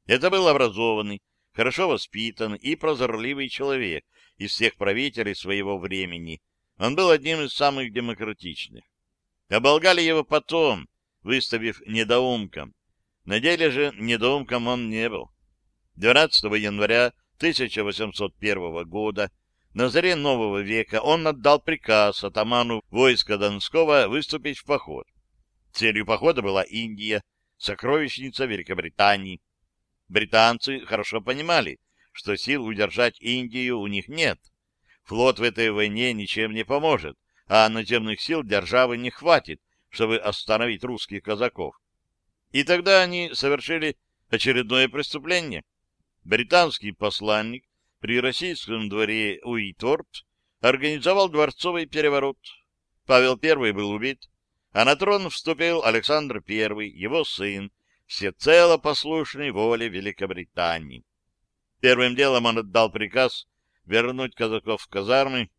Это был образованный, хорошо воспитанный и прозорливый человек из всех правителей своего времени. Он был одним из самых демократичных. Оболгали его потом, выставив недоумком. На деле же недоумком он не был. 12 января 1801 года на заре нового века он отдал приказ атаману войска Донского выступить в поход. Целью похода была Индия, сокровищница Великобритании. Британцы хорошо понимали, что сил удержать Индию у них нет. Флот в этой войне ничем не поможет, а наземных сил державы не хватит, чтобы остановить русских казаков. И тогда они совершили очередное преступление. Британский посланник при российском дворе Уитворд организовал дворцовый переворот. Павел I был убит, а на трон вступил Александр I, его сын, всецело послушный воле Великобритании. Первым делом он отдал приказ вернуть казаков в казармы,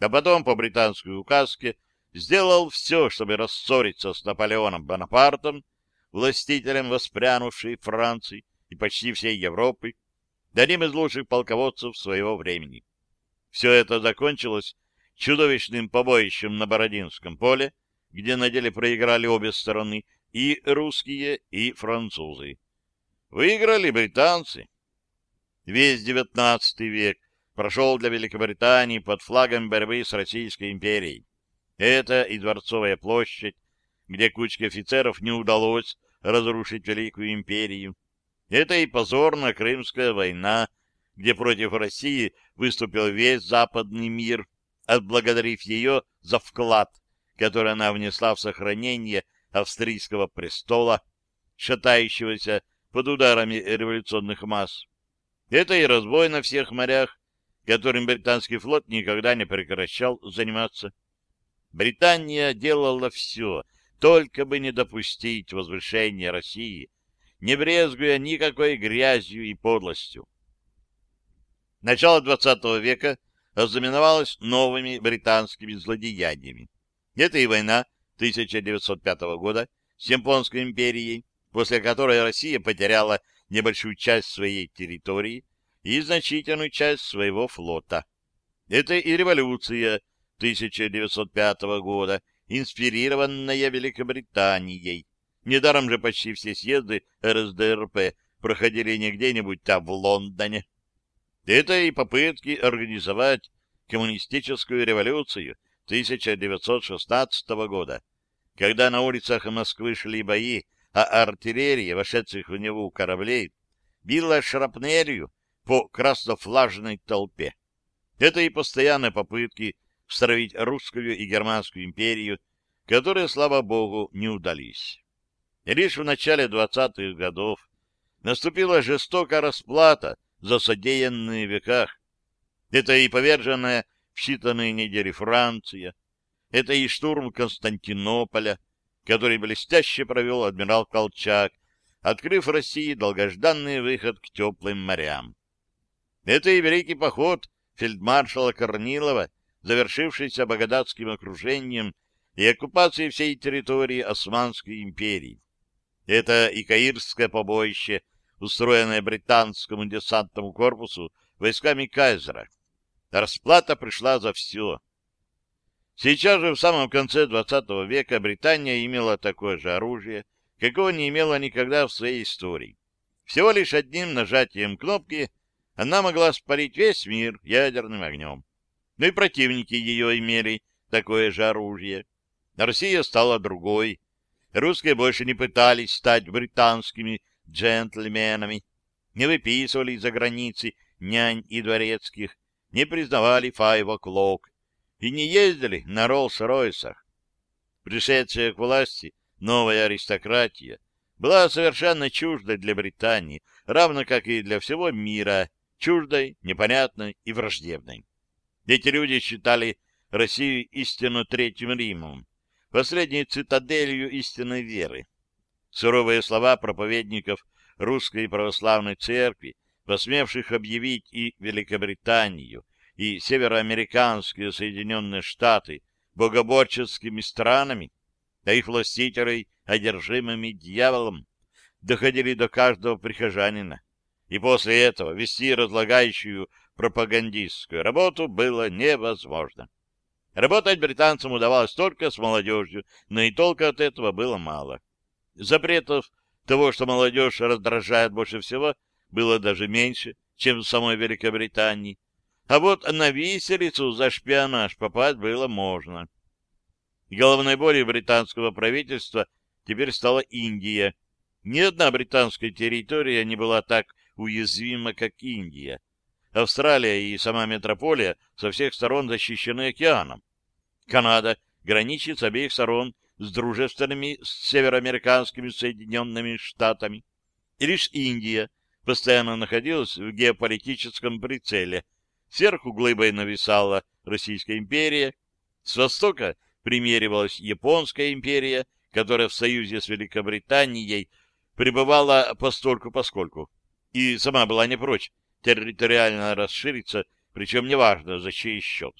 а потом по британской указке сделал все, чтобы рассориться с Наполеоном Бонапартом, властителем воспрянувшей Франции и почти всей Европы, одним из лучших полководцев своего времени. Все это закончилось чудовищным побоищем на Бородинском поле, где на деле проиграли обе стороны, и русские, и французы. Выиграли британцы. Весь XIX век прошел для Великобритании под флагом борьбы с Российской империей. Это и Дворцовая площадь, где кучке офицеров не удалось разрушить Великую империю, это и позорная Крымская война, где против России выступил весь западный мир, отблагодарив ее за вклад, который она внесла в сохранение австрийского престола, шатающегося под ударами революционных масс. Это и разбой на всех морях, которым британский флот никогда не прекращал заниматься. Британия делала все, только бы не допустить возвышения России не брезгуя никакой грязью и подлостью. Начало XX века ознаменовалось новыми британскими злодеяниями. Это и война 1905 года с Японской империей, после которой Россия потеряла небольшую часть своей территории и значительную часть своего флота. Это и революция 1905 года, инспирированная Великобританией, Недаром же почти все съезды РСДРП проходили не где-нибудь, а в Лондоне. Это и попытки организовать коммунистическую революцию 1916 года, когда на улицах Москвы шли бои, а артиллерия, вошедших в него кораблей, била шрапнелью по краснофлажной толпе. Это и постоянные попытки стравить русскую и германскую империю которые, слава богу, не удались. Лишь в начале 20-х годов наступила жестокая расплата за содеянные веках. Это и поверженная в считанные недели Франция, это и штурм Константинополя, который блестяще провел адмирал Колчак, открыв России долгожданный выход к теплым морям. Это и великий поход фельдмаршала Корнилова, завершившийся Багдадским окружением и оккупацией всей территории Османской империи. Это и Каирское побоище, устроенное британскому десантному корпусу войсками Кайзера. Расплата пришла за все. Сейчас же, в самом конце XX века, Британия имела такое же оружие, какого не имела никогда в своей истории. Всего лишь одним нажатием кнопки она могла спалить весь мир ядерным огнем. Но и противники ее имели такое же оружие. Россия стала другой. Русские больше не пытались стать британскими джентльменами, не выписывали из-за границы нянь и дворецких, не признавали o'clock и не ездили на Роллс-Ройсах. Пришедшая к власти новая аристократия была совершенно чуждой для Британии, равно как и для всего мира, чуждой, непонятной и враждебной. Эти люди считали Россию истинно Третьим Римом, последней цитаделью истинной веры. Суровые слова проповедников русской православной церкви, посмевших объявить и Великобританию, и североамериканские Соединенные Штаты богоборческими странами, а их властителей одержимыми дьяволом, доходили до каждого прихожанина. И после этого вести разлагающую пропагандистскую работу было невозможно. Работать британцам удавалось только с молодежью, но и толка от этого было мало. Запретов того, что молодежь раздражает больше всего, было даже меньше, чем в самой Великобритании. А вот на виселицу за шпионаж попасть было можно. Головной болью британского правительства теперь стала Индия. Ни одна британская территория не была так уязвима, как Индия. Австралия и сама метрополия со всех сторон защищены океаном. Канада граничит с обеих сторон с дружественными североамериканскими Соединенными Штатами. И лишь Индия постоянно находилась в геополитическом прицеле. Сверху глыбой нависала Российская империя, с востока примеривалась Японская империя, которая в союзе с Великобританией пребывала постольку-поскольку, и сама была не прочь территориально расшириться, причем неважно за чей счет.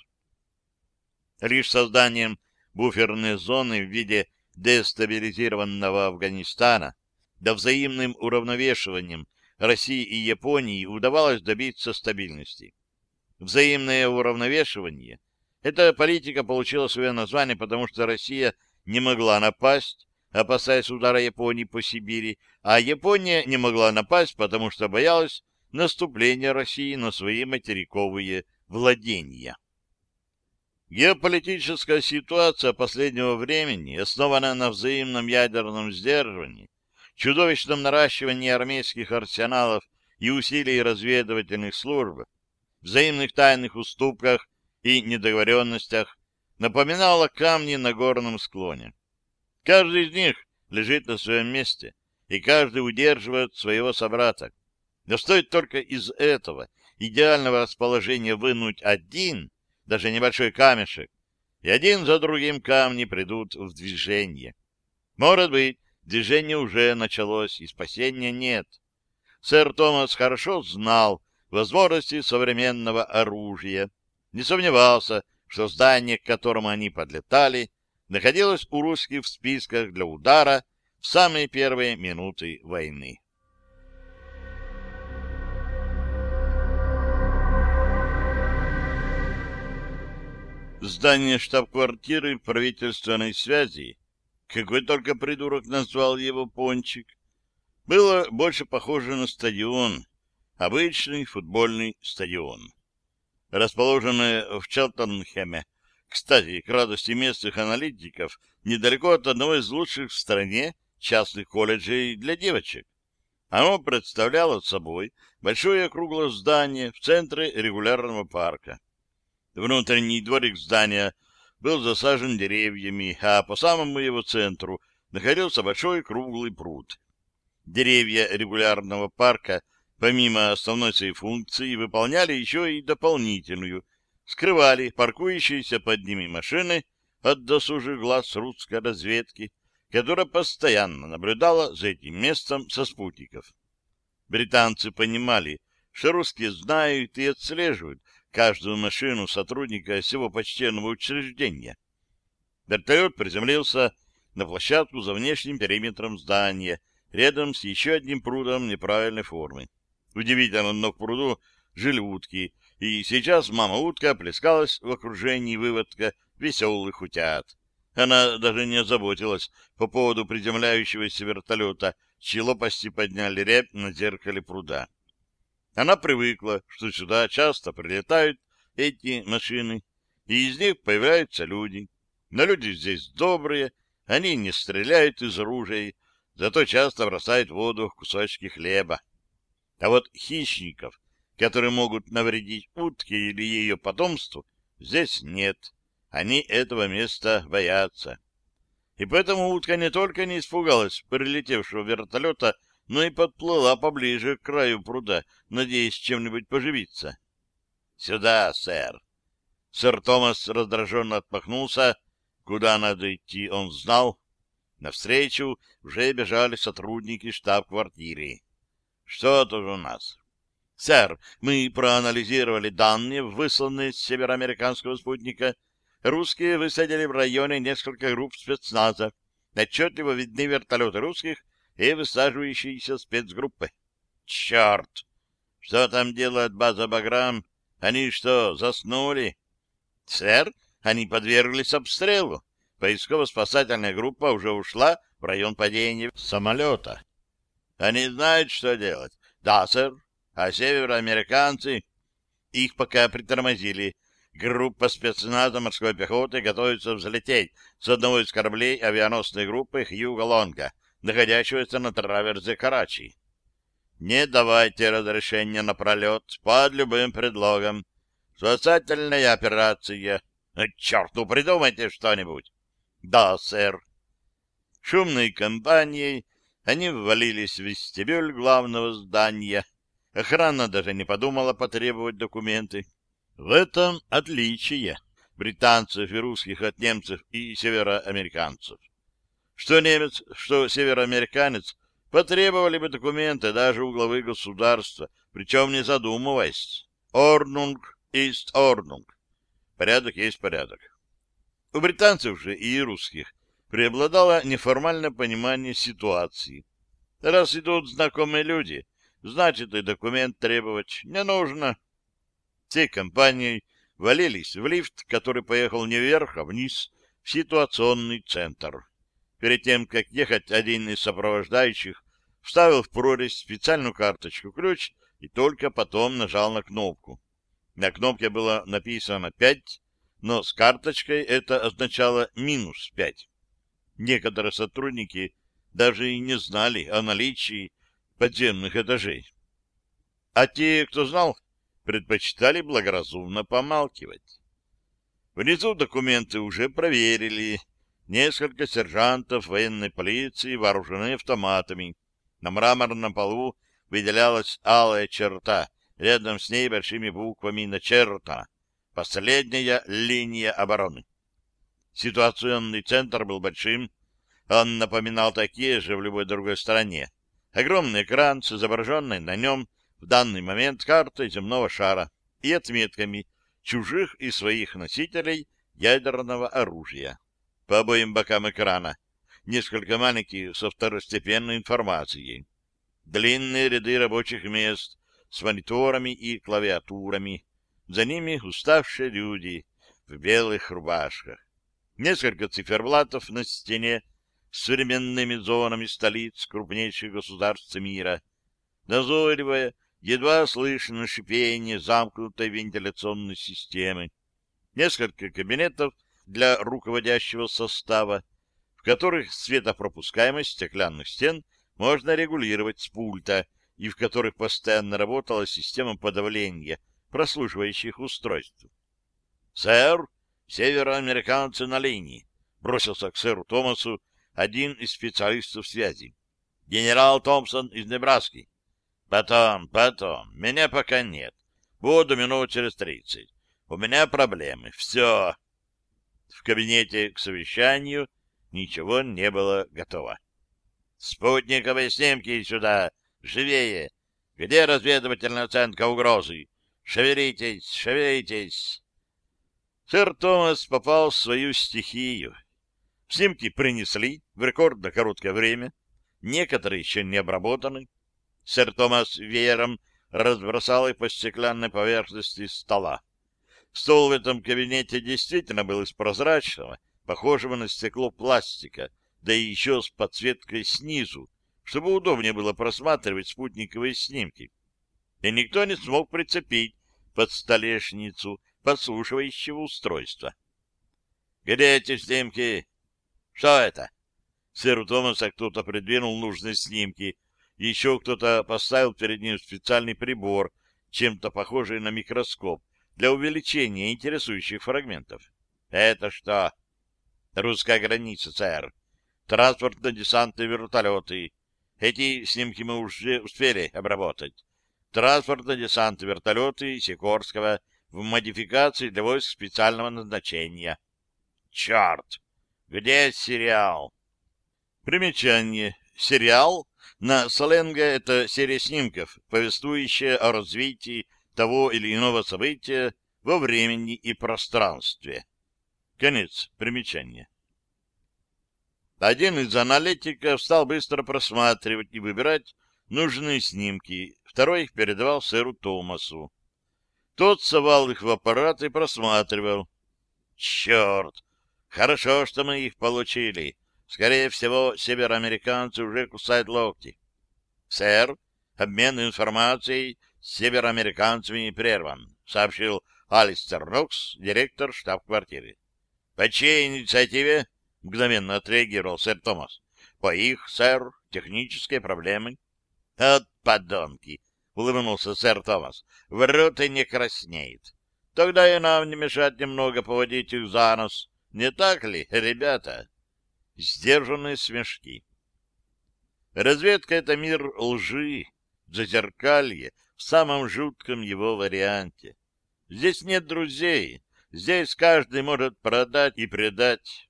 Лишь созданием буферной зоны в виде дестабилизированного Афганистана да взаимным уравновешиванием России и Японии удавалось добиться стабильности. Взаимное уравновешивание — эта политика получила свое название, потому что Россия не могла напасть, опасаясь удара Японии по Сибири, а Япония не могла напасть, потому что боялась наступления России на свои материковые владения. Геополитическая ситуация последнего времени основана на взаимном ядерном сдерживании, чудовищном наращивании армейских арсеналов и усилий разведывательных служб, взаимных тайных уступках и недоговоренностях, напоминала камни на горном склоне. Каждый из них лежит на своем месте, и каждый удерживает своего собрата. Но стоит только из этого идеального расположения вынуть один, даже небольшой камешек, и один за другим камни придут в движение. Может быть, движение уже началось, и спасения нет. Сэр Томас хорошо знал возможности современного оружия, не сомневался, что здание, к которому они подлетали, находилось у русских в списках для удара в самые первые минуты войны. Здание штаб-квартиры правительственной связи, какой только придурок назвал его Пончик, было больше похоже на стадион, обычный футбольный стадион. Расположенный в Челтенхеме, кстати, к радости местных аналитиков, недалеко от одного из лучших в стране частных колледжей для девочек. Оно представляло собой большое круглое здание в центре регулярного парка. Внутренний дворик здания был засажен деревьями, а по самому его центру находился большой круглый пруд. Деревья регулярного парка, помимо основной своей функции, выполняли еще и дополнительную, скрывали паркующиеся под ними машины от досужих глаз русской разведки, которая постоянно наблюдала за этим местом со спутников. Британцы понимали, что русские знают и отслеживают каждую машину сотрудника всего почтенного учреждения. Вертолет приземлился на площадку за внешним периметром здания, рядом с еще одним прудом неправильной формы. Удивительно, но в пруду жили утки, и сейчас мама-утка плескалась в окружении выводка веселых утят. Она даже не озаботилась по поводу приземляющегося вертолета, чьи лопасти подняли рябь на зеркале пруда. Она привыкла, что сюда часто прилетают эти машины, и из них появляются люди. Но люди здесь добрые, они не стреляют из оружия, зато часто бросают в воду кусочки хлеба. А вот хищников, которые могут навредить утке или ее потомству, здесь нет. Они этого места боятся. И поэтому утка не только не испугалась прилетевшего вертолета, но и подплыла поближе к краю пруда, надеясь чем-нибудь поживиться. — Сюда, сэр! Сэр Томас раздраженно отпахнулся. Куда надо идти, он знал. Навстречу уже бежали сотрудники штаб-квартиры. — Что тут у нас? — Сэр, мы проанализировали данные, высланные с североамериканского спутника. Русские высадили в районе несколько групп спецназа. Отчетливо видны вертолеты русских и высаживающиеся спецгруппы. Черт! Что там делает база «Баграм»? Они что, заснули? Сэр, они подверглись обстрелу. Поисково-спасательная группа уже ушла в район падения самолета. Они знают, что делать. Да, сэр. А североамериканцы? Их пока притормозили. Группа спецназа морской пехоты готовится взлететь с одного из кораблей авианосной группы Хьюго Лонга находящегося на траверзе Карачи. Не давайте разрешения на пролет под любым предлогом. Спасательная операция. Черт, ну придумайте что-нибудь. Да, сэр. Шумной компанией они ввалились в вестибюль главного здания. Охрана даже не подумала потребовать документы. В этом отличие британцев и русских от немцев и североамериканцев. Что немец, что североамериканец потребовали бы документы даже у главы государства, причем не задумываясь. Орнунг ist Орнунг. Порядок есть порядок. У британцев же и русских преобладало неформальное понимание ситуации. Раз идут знакомые люди, значит и документ требовать не нужно. Все компании валились в лифт, который поехал не вверх, а вниз, в ситуационный центр. Перед тем, как ехать, один из сопровождающих вставил в прорезь специальную карточку-ключ и только потом нажал на кнопку. На кнопке было написано «5», но с карточкой это означало «минус 5». Некоторые сотрудники даже и не знали о наличии подземных этажей. А те, кто знал, предпочитали благоразумно помалкивать. Внизу документы уже проверили, Несколько сержантов военной полиции вооружены автоматами. На мраморном полу выделялась алая черта, рядом с ней большими буквами начертана «Последняя линия обороны». Ситуационный центр был большим, он напоминал такие же в любой другой стране. Огромный экран с изображенной на нем в данный момент картой земного шара и отметками чужих и своих носителей ядерного оружия по обоим бокам экрана, несколько маленьких со второстепенной информацией, длинные ряды рабочих мест с мониторами и клавиатурами, за ними уставшие люди в белых рубашках, несколько циферблатов на стене с современными зонами столиц крупнейших государств мира, назойливое, едва слышно шипение замкнутой вентиляционной системы, несколько кабинетов для руководящего состава, в которых светопропускаемость стеклянных стен можно регулировать с пульта и в которых постоянно работала система подавления прослушивающих устройств. «Сэр, Североамериканцы на линии. Бросился к сэру Томасу один из специалистов связи. Генерал Томпсон из Небраски. Потом, потом. Меня пока нет. Буду минут через тридцать. У меня проблемы. Все. В кабинете к совещанию ничего не было готово. Спутниковые снимки сюда. Живее. Где разведывательная оценка угрозы? Шевелитесь, шевелитесь. Сэр Томас попал в свою стихию. Снимки принесли в рекордно короткое время. Некоторые еще не обработаны. Сэр Томас веером разбросал их по стеклянной поверхности стола. Стол в этом кабинете действительно был из прозрачного, похожего на стекло пластика, да и еще с подсветкой снизу, чтобы удобнее было просматривать спутниковые снимки. И никто не смог прицепить под столешницу подслушивающего устройства. — Где эти снимки? — Что это? Сэру Томаса кто-то придвинул нужные снимки, еще кто-то поставил перед ним специальный прибор, чем-то похожий на микроскоп, для увеличения интересующих фрагментов. Это что? Русская граница, сэр. Транспортно-десантные вертолеты. Эти снимки мы уже успели обработать. Транспортно-десантные вертолеты Сикорского в модификации для войск специального назначения. Черт! Где сериал? Примечание. Сериал на сленге это серия снимков, повествующая о развитии того или иного события во времени и пространстве. Конец примечания. Один из аналитиков стал быстро просматривать и выбирать нужные снимки, второй их передавал сэру Томасу. Тот совал их в аппарат и просматривал. Черт! Хорошо, что мы их получили. Скорее всего, североамериканцы уже кусают локти. Сэр, обмен информацией североамериканцами прерван, сообщил Алистер Нокс, директор штаб-квартиры. По чьей инициативе? Мгновенно отреагировал сэр Томас. По их, сэр, технические проблемы. От подонки! Улыбнулся сэр Томас. Врут и не краснеет. Тогда и нам не мешать немного поводить их за нос. Не так ли, ребята? сдержанные смешки. Разведка — это мир лжи, зазеркалье в самом жутком его варианте. Здесь нет друзей, здесь каждый может продать и предать.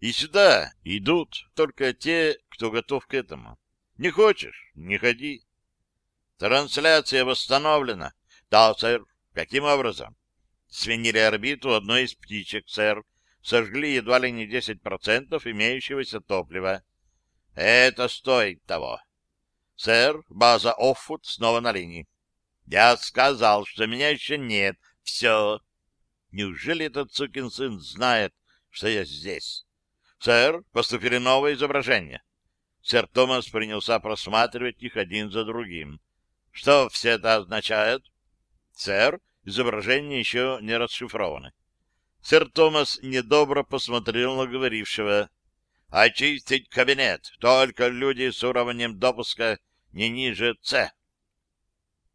И сюда идут только те, кто готов к этому. Не хочешь — не ходи. Трансляция восстановлена. Да, сэр. Каким образом? Сменили орбиту одной из птичек, сэр сожгли едва ли не 10% имеющегося топлива. Это стоит того. Сэр, база Оффут снова на линии. Я сказал, что меня еще нет. Все. Неужели этот сукин сын знает, что я здесь? Сэр, поступили новые изображения. Сэр Томас принялся просматривать их один за другим. Что все это означает? Сэр, изображения еще не расшифрованы. Сэр Томас недобро посмотрел на говорившего. «Очистить кабинет! Только люди с уровнем допуска не ниже С!»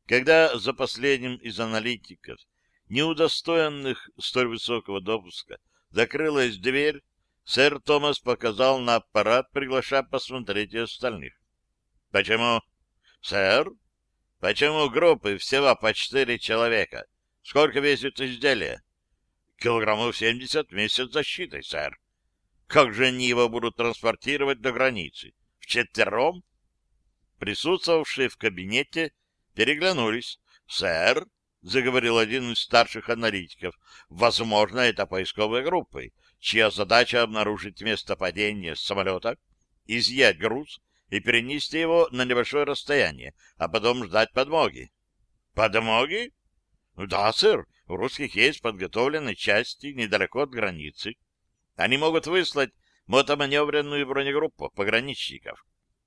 Когда за последним из аналитиков, не удостоенных столь высокого допуска, закрылась дверь, сэр Томас показал на аппарат, приглашая посмотреть и остальных. «Почему?» «Сэр?» «Почему группы всего по четыре человека? Сколько весит изделие?» Килограммов семьдесят вместе с защитой, сэр. Как же они его будут транспортировать до границы? Вчетвером? Присутствовавшие в кабинете переглянулись. «Сэр», — заговорил один из старших аналитиков, — «возможно, это поисковые группы, чья задача обнаружить место падения самолета, изъять груз и перенести его на небольшое расстояние, а потом ждать подмоги». «Подмоги?» «Да, сэр, у русских есть подготовленные части недалеко от границы. Они могут выслать мотоманевренную бронегруппу пограничников.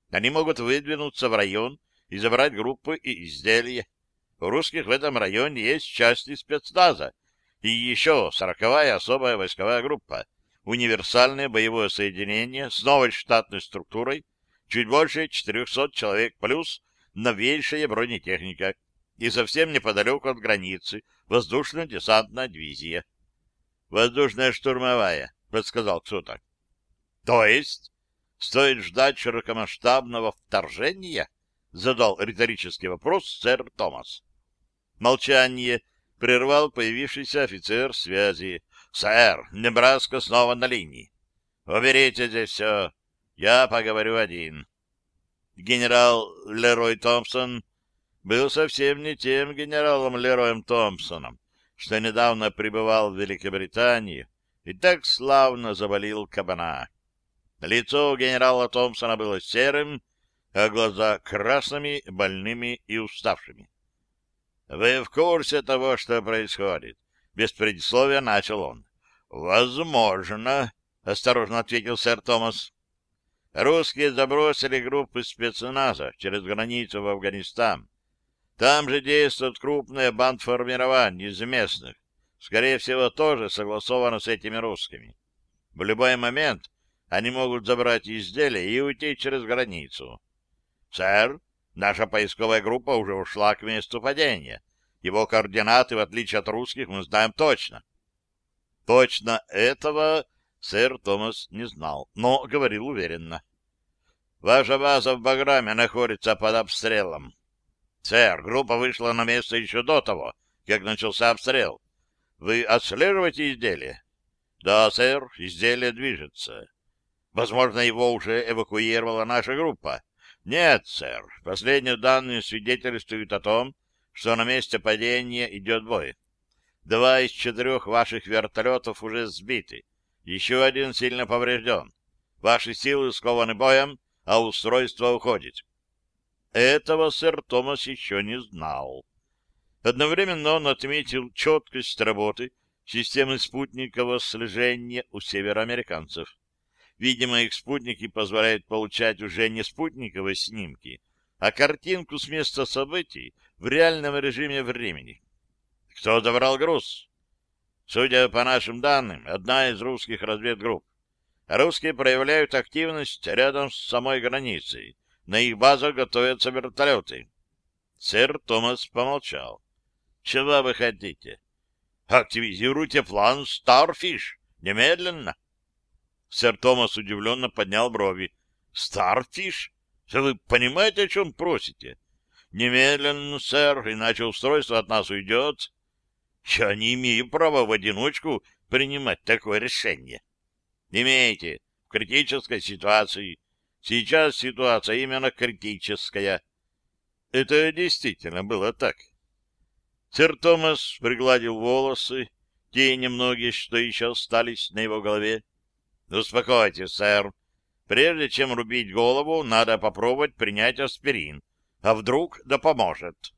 Они могут выдвинуться в район и забрать группы и изделия. У русских в этом районе есть части спецназа и еще сороковая особая войсковая группа, универсальное боевое соединение с новой штатной структурой, чуть больше 400 человек плюс новейшая бронетехника и совсем неподалеку от границы воздушно-десантная дивизия. Воздушная штурмовая, подсказал кто-то. То есть стоит ждать широкомасштабного вторжения? Задал риторический вопрос сэр Томас. Молчание прервал появившийся офицер связи. «Сэр, Небраска снова на линии. Уберите здесь все. Я поговорю один». Генерал Лерой Томпсон был совсем не тем генералом Лероем Томпсоном, что недавно пребывал в Великобритании и так славно завалил кабана. Лицо у генерала Томпсона было серым, а глаза красными, больными и уставшими. — Вы в курсе того, что происходит? Без предисловия начал он. — Возможно, — осторожно ответил сэр Томас. Русские забросили группы спецназа через границу в Афганистан. Там же действует крупное бандформирование из местных. Скорее всего, тоже согласовано с этими русскими. В любой момент они могут забрать изделия и уйти через границу. Сэр, наша поисковая группа уже ушла к месту падения. Его координаты, в отличие от русских, мы знаем точно. Точно этого сэр Томас не знал, но говорил уверенно. Ваша база в Баграме находится под обстрелом. Сэр, группа вышла на место еще до того, как начался обстрел. Вы отслеживаете изделие? Да, сэр, изделие движется. Возможно, его уже эвакуировала наша группа. Нет, сэр, последние данные свидетельствуют о том, что на месте падения идет бой. Два из четырех ваших вертолетов уже сбиты. Еще один сильно поврежден. Ваши силы скованы боем, а устройство уходит. Этого сэр Томас еще не знал. Одновременно он отметил четкость работы системы спутникового слежения у североамериканцев. Видимо, их спутники позволяют получать уже не спутниковые снимки, а картинку с места событий в реальном режиме времени. Кто забрал груз? Судя по нашим данным, одна из русских разведгрупп. Русские проявляют активность рядом с самой границей, на их базах готовятся вертолеты. Сэр Томас помолчал. — Чего вы хотите? — Активизируйте план «Старфиш». Немедленно. Сэр Томас удивленно поднял брови. — «Старфиш»? Вы понимаете, о чем просите? — Немедленно, сэр, иначе устройство от нас уйдет. Я не имею права в одиночку принимать такое решение. — Имеете. В критической ситуации Сейчас ситуация именно критическая. Это действительно было так. Сэр Томас пригладил волосы, те немногие, что еще остались на его голове. Успокойтесь, сэр. Прежде чем рубить голову, надо попробовать принять аспирин. А вдруг да поможет.